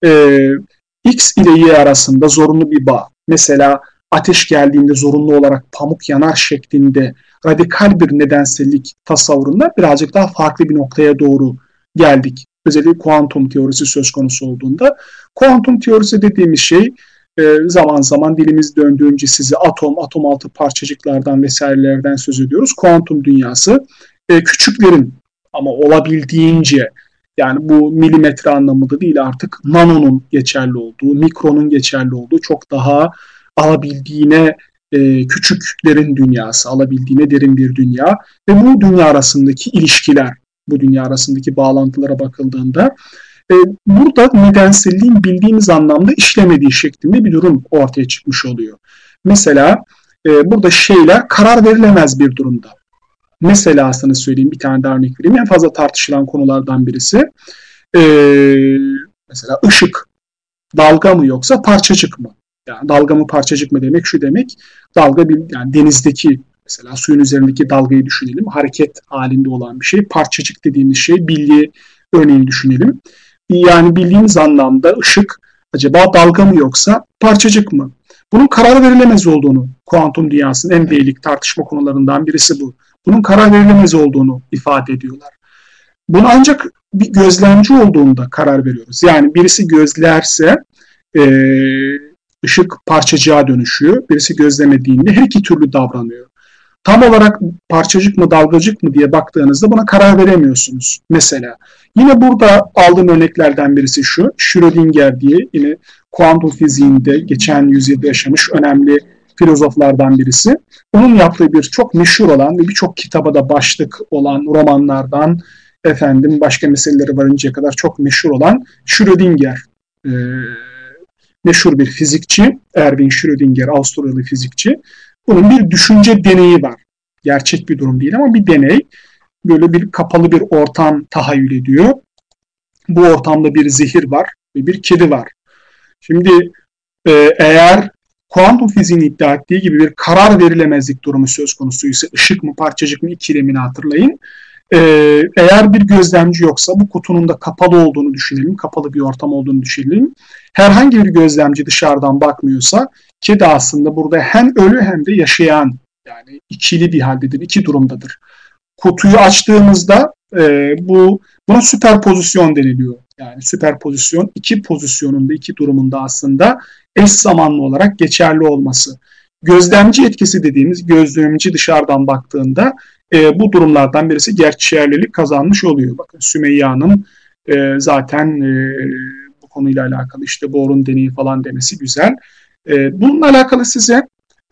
e, X ile Y arasında zorunlu bir bağ. Mesela ateş geldiğinde zorunlu olarak pamuk yanar şeklinde radikal bir nedensellik tasavvurunda birazcık daha farklı bir noktaya doğru geldik. Özellikle kuantum teorisi söz konusu olduğunda. Kuantum teorisi dediğimiz şey e, zaman zaman dilimiz döndüğünce sizi atom, atom altı parçacıklardan vesairelerden söz ediyoruz. Kuantum dünyası e, küçüklerin ama olabildiğince yani bu milimetre anlamında değil artık nanonun geçerli olduğu, mikronun geçerli olduğu çok daha alabildiğine e, küçüklerin dünyası, alabildiğine derin bir dünya ve bu dünya arasındaki ilişkiler, bu dünya arasındaki bağlantılara bakıldığında burada nedenselliğin bildiğimiz anlamda işlemediği şeklinde bir durum ortaya çıkmış oluyor. Mesela e, burada şeyler karar verilemez bir durumda. Mesela sana söyleyeyim bir tane daha örnek vereyim. En fazla tartışılan konulardan birisi. E, mesela ışık dalga mı yoksa parçacık mı? Yani dalga mı parçacık mı demek şu demek. Dalga bir yani denizdeki mesela suyun üzerindeki dalgayı düşünelim. Hareket halinde olan bir şey. Parçacık dediğimiz şey bilye örneğini düşünelim. Yani bildiğimiz anlamda ışık acaba dalga mı yoksa parçacık mı? Bunun karar verilemez olduğunu kuantum dünyasının en beylik tartışma konularından birisi bu. Bunun karar verilemez olduğunu ifade ediyorlar. Bunu ancak bir gözlemci olduğunda karar veriyoruz. Yani birisi gözlerse ışık parçacığa dönüşüyor. Birisi gözlemediğinde her iki türlü davranıyor. Tam olarak parçacık mı dalgacık mı diye baktığınızda buna karar veremiyorsunuz mesela. Yine burada aldığım örneklerden birisi şu. Schrödinger diye yine kuantum fiziğinde geçen yüzyılda yaşamış önemli filozoflardan birisi. Onun yaptığı bir çok meşhur olan ve birçok kitaba da başlık olan romanlardan efendim başka meseleleri varıncaya kadar çok meşhur olan Schrödinger e, meşhur bir fizikçi. Erwin Schrödinger Avusturyalı fizikçi. Bunun bir düşünce deneyi var. Gerçek bir durum değil ama bir deney. Böyle bir kapalı bir ortam tahayyül ediyor. Bu ortamda bir zehir var ve bir kedi var. Şimdi e, eğer kuantum fiziğini iddia ettiği gibi bir karar verilemezlik durumu söz konusu ise ışık mı parçacık mı ikilemini hatırlayın. Ee, eğer bir gözlemci yoksa bu kutunun da kapalı olduğunu düşünelim, kapalı bir ortam olduğunu düşünelim. Herhangi bir gözlemci dışarıdan bakmıyorsa kedi aslında burada hem ölü hem de yaşayan yani ikili bir haldedir, iki durumdadır. Kutuyu açtığımızda e, bu buna süperpozisyon deniliyor. Yani süperpozisyon iki pozisyonunda, iki durumunda aslında eş zamanlı olarak geçerli olması. Gözlemci etkisi dediğimiz gözlemci dışarıdan baktığında e, bu durumlardan birisi geçerlilik kazanmış oluyor. Bakın Sümeyye Hanım e, zaten e, bu konuyla alakalı işte Bohr'un deneyi falan demesi güzel. E, bununla alakalı size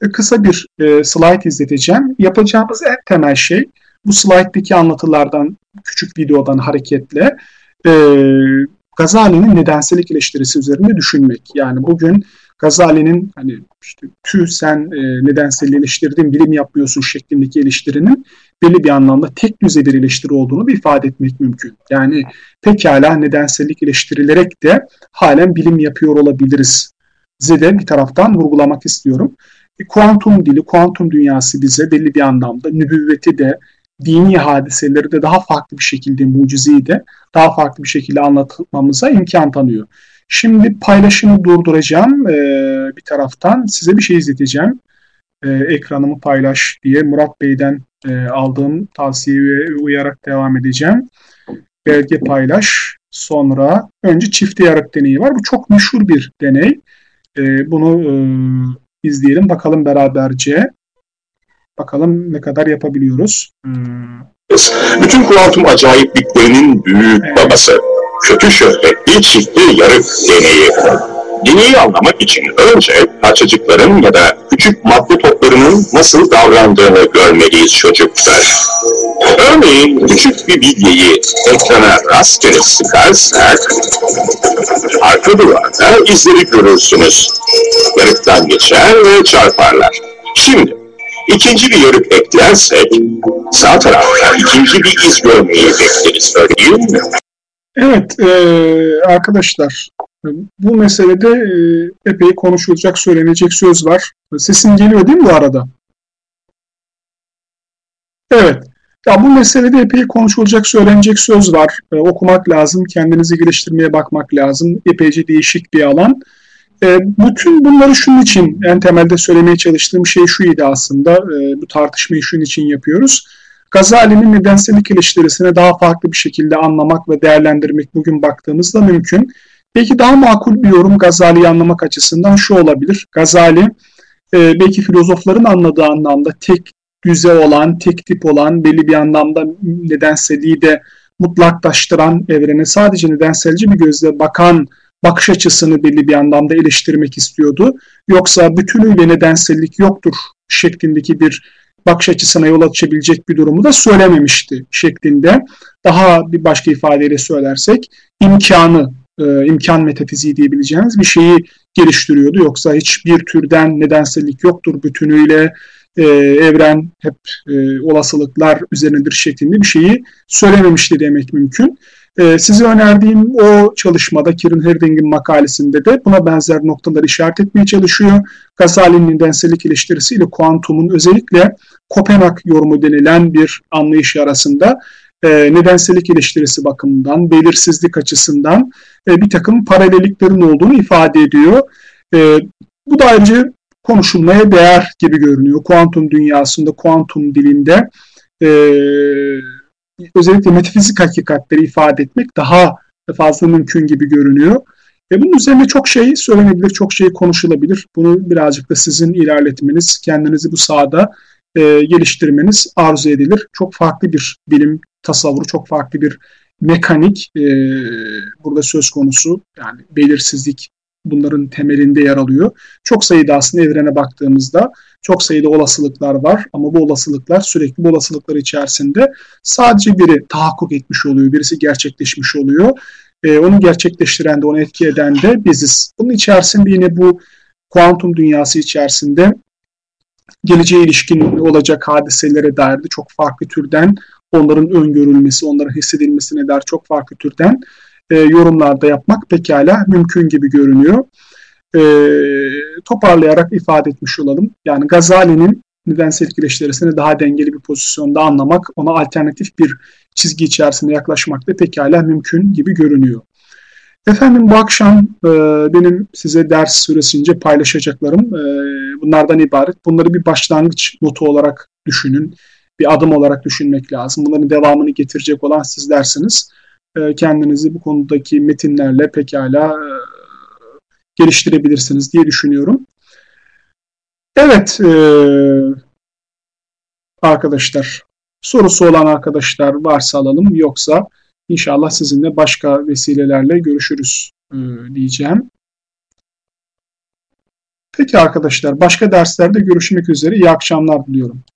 e, kısa bir e, slide izleteceğim. Yapacağımız en temel şey bu slide'deki anlatılardan, küçük videodan hareketle e, Gazali'nin nedensellik eleştirisi üzerinde düşünmek. Yani bugün Gazali'nin hani işte tüh sen e, nedenselliği eleştirdin, bilim yapmıyorsun şeklindeki eleştirinin belli bir anlamda tek düze bir eleştiri olduğunu bir ifade etmek mümkün. Yani pekala nedensellik eleştirilerek de halen bilim yapıyor olabiliriz. Zede bir taraftan vurgulamak istiyorum. E, kuantum dili, kuantum dünyası bize belli bir anlamda nübüvveti de, dini hadiseleri de daha farklı bir şekilde, mucizeyi de daha farklı bir şekilde anlatmamıza imkan tanıyor. Şimdi paylaşımı durduracağım. Ee, bir taraftan size bir şey izleteceğim. Ee, ekranımı paylaş diye Murat Bey'den e, aldığım tavsiyeye uyarak devam edeceğim. Belge paylaş. Sonra önce çift yarık deneyi var. Bu çok meşhur bir deney. Ee, bunu e, izleyelim bakalım beraberce. Bakalım ne kadar yapabiliyoruz. Hmm. Bütün kuantum acayipliklerinin büyük evet. babası kötü şöhretli çiftli yarık deneyi. Deneyi anlamak için önce parçacıkların ya da küçük madde toplarının nasıl davrandığını görmeliyiz çocuklar. Örneğin küçük bir bilyeyi ekrana rastgele sıkarsak, arka duvarda izleri görürsünüz. Yarıktan geçer ve çarparlar. Şimdi ikinci bir yarık eklersek, sağ tarafta ikinci bir iz görmeyi bekleriz, öyle değil mi? Evet e, arkadaşlar bu meselede e, epey konuşulacak, söylenecek söz var. Sesim geliyor değil mi bu arada? Evet. Ya bu meselede epey konuşulacak, söylenecek söz var. E, okumak lazım, kendinizi geliştirmeye bakmak lazım. Epeyce değişik bir alan. E, bütün bunları şunun için, en temelde söylemeye çalıştığım şey şuydu aslında. E, bu tartışmayı şunun için yapıyoruz Gazali'nin nedensellik eleştirisine daha farklı bir şekilde anlamak ve değerlendirmek bugün baktığımızda mümkün. Peki daha makul bir yorum Gazali'yi anlamak açısından şu olabilir. Gazali e, belki filozofların anladığı anlamda tek düze olan, tek tip olan, belli bir anlamda nedenselliği de mutlaklaştıran evrene sadece nedenselci bir gözle bakan bakış açısını belli bir anlamda eleştirmek istiyordu. Yoksa bütünüyle nedensellik yoktur şeklindeki bir bakış açısına yol açabilecek bir durumu da söylememişti şeklinde. Daha bir başka ifadeyle söylersek imkanı, e, imkan metafiziği diyebileceğimiz bir şeyi geliştiriyordu. Yoksa hiçbir türden nedensellik yoktur bütünüyle e, evren hep e, olasılıklar üzerindedir şeklinde bir şeyi söylememişti demek mümkün. E, size önerdiğim o çalışmada Kieran Herding'in makalesinde de buna benzer noktaları işaret etmeye çalışıyor. Gazali'nin nedensellik ilişkisiyle kuantumun özellikle Kopenhag yorumu denilen bir anlayış arasında e, nedensellik eleştirisi bakımından, belirsizlik açısından e, bir takım paralelliklerin olduğunu ifade ediyor. E, bu da ayrıca konuşulmaya değer gibi görünüyor. Kuantum dünyasında, kuantum dilinde e, özellikle metafizik hakikatleri ifade etmek daha fazla mümkün gibi görünüyor. Ve bunun üzerine çok şey söylenebilir, çok şey konuşulabilir. Bunu birazcık da sizin ilerletmeniz, kendinizi bu sahada e, geliştirmeniz arzu edilir. Çok farklı bir bilim tasavvuru, çok farklı bir mekanik e, burada söz konusu. Yani belirsizlik bunların temelinde yer alıyor. Çok sayıda aslında evrene baktığımızda çok sayıda olasılıklar var ama bu olasılıklar sürekli bu olasılıklar içerisinde sadece biri tahakkuk etmiş oluyor, birisi gerçekleşmiş oluyor. E, onu gerçekleştiren de, onu etki eden de biziz. Bunun içerisinde yine bu kuantum dünyası içerisinde geleceğe ilişkin olacak hadiselere dair de çok farklı türden onların öngörülmesi, onların hissedilmesine dair çok farklı türden e, yorumlarda yapmak pekala mümkün gibi görünüyor. E, toparlayarak ifade etmiş olalım. Yani Gazali'nin nedensellik ilişkilerini daha dengeli bir pozisyonda anlamak, ona alternatif bir çizgi içerisinde yaklaşmak da pekala mümkün gibi görünüyor. Efendim bu akşam e, benim size ders süresince paylaşacaklarım e, bunlardan ibaret. Bunları bir başlangıç notu olarak düşünün. Bir adım olarak düşünmek lazım. Bunların devamını getirecek olan sizlersiniz. E, kendinizi bu konudaki metinlerle pekala e, geliştirebilirsiniz diye düşünüyorum. Evet e, arkadaşlar Sorusu olan arkadaşlar varsa alalım yoksa inşallah sizinle başka vesilelerle görüşürüz e, diyeceğim. Peki arkadaşlar başka derslerde görüşmek üzere iyi akşamlar diliyorum.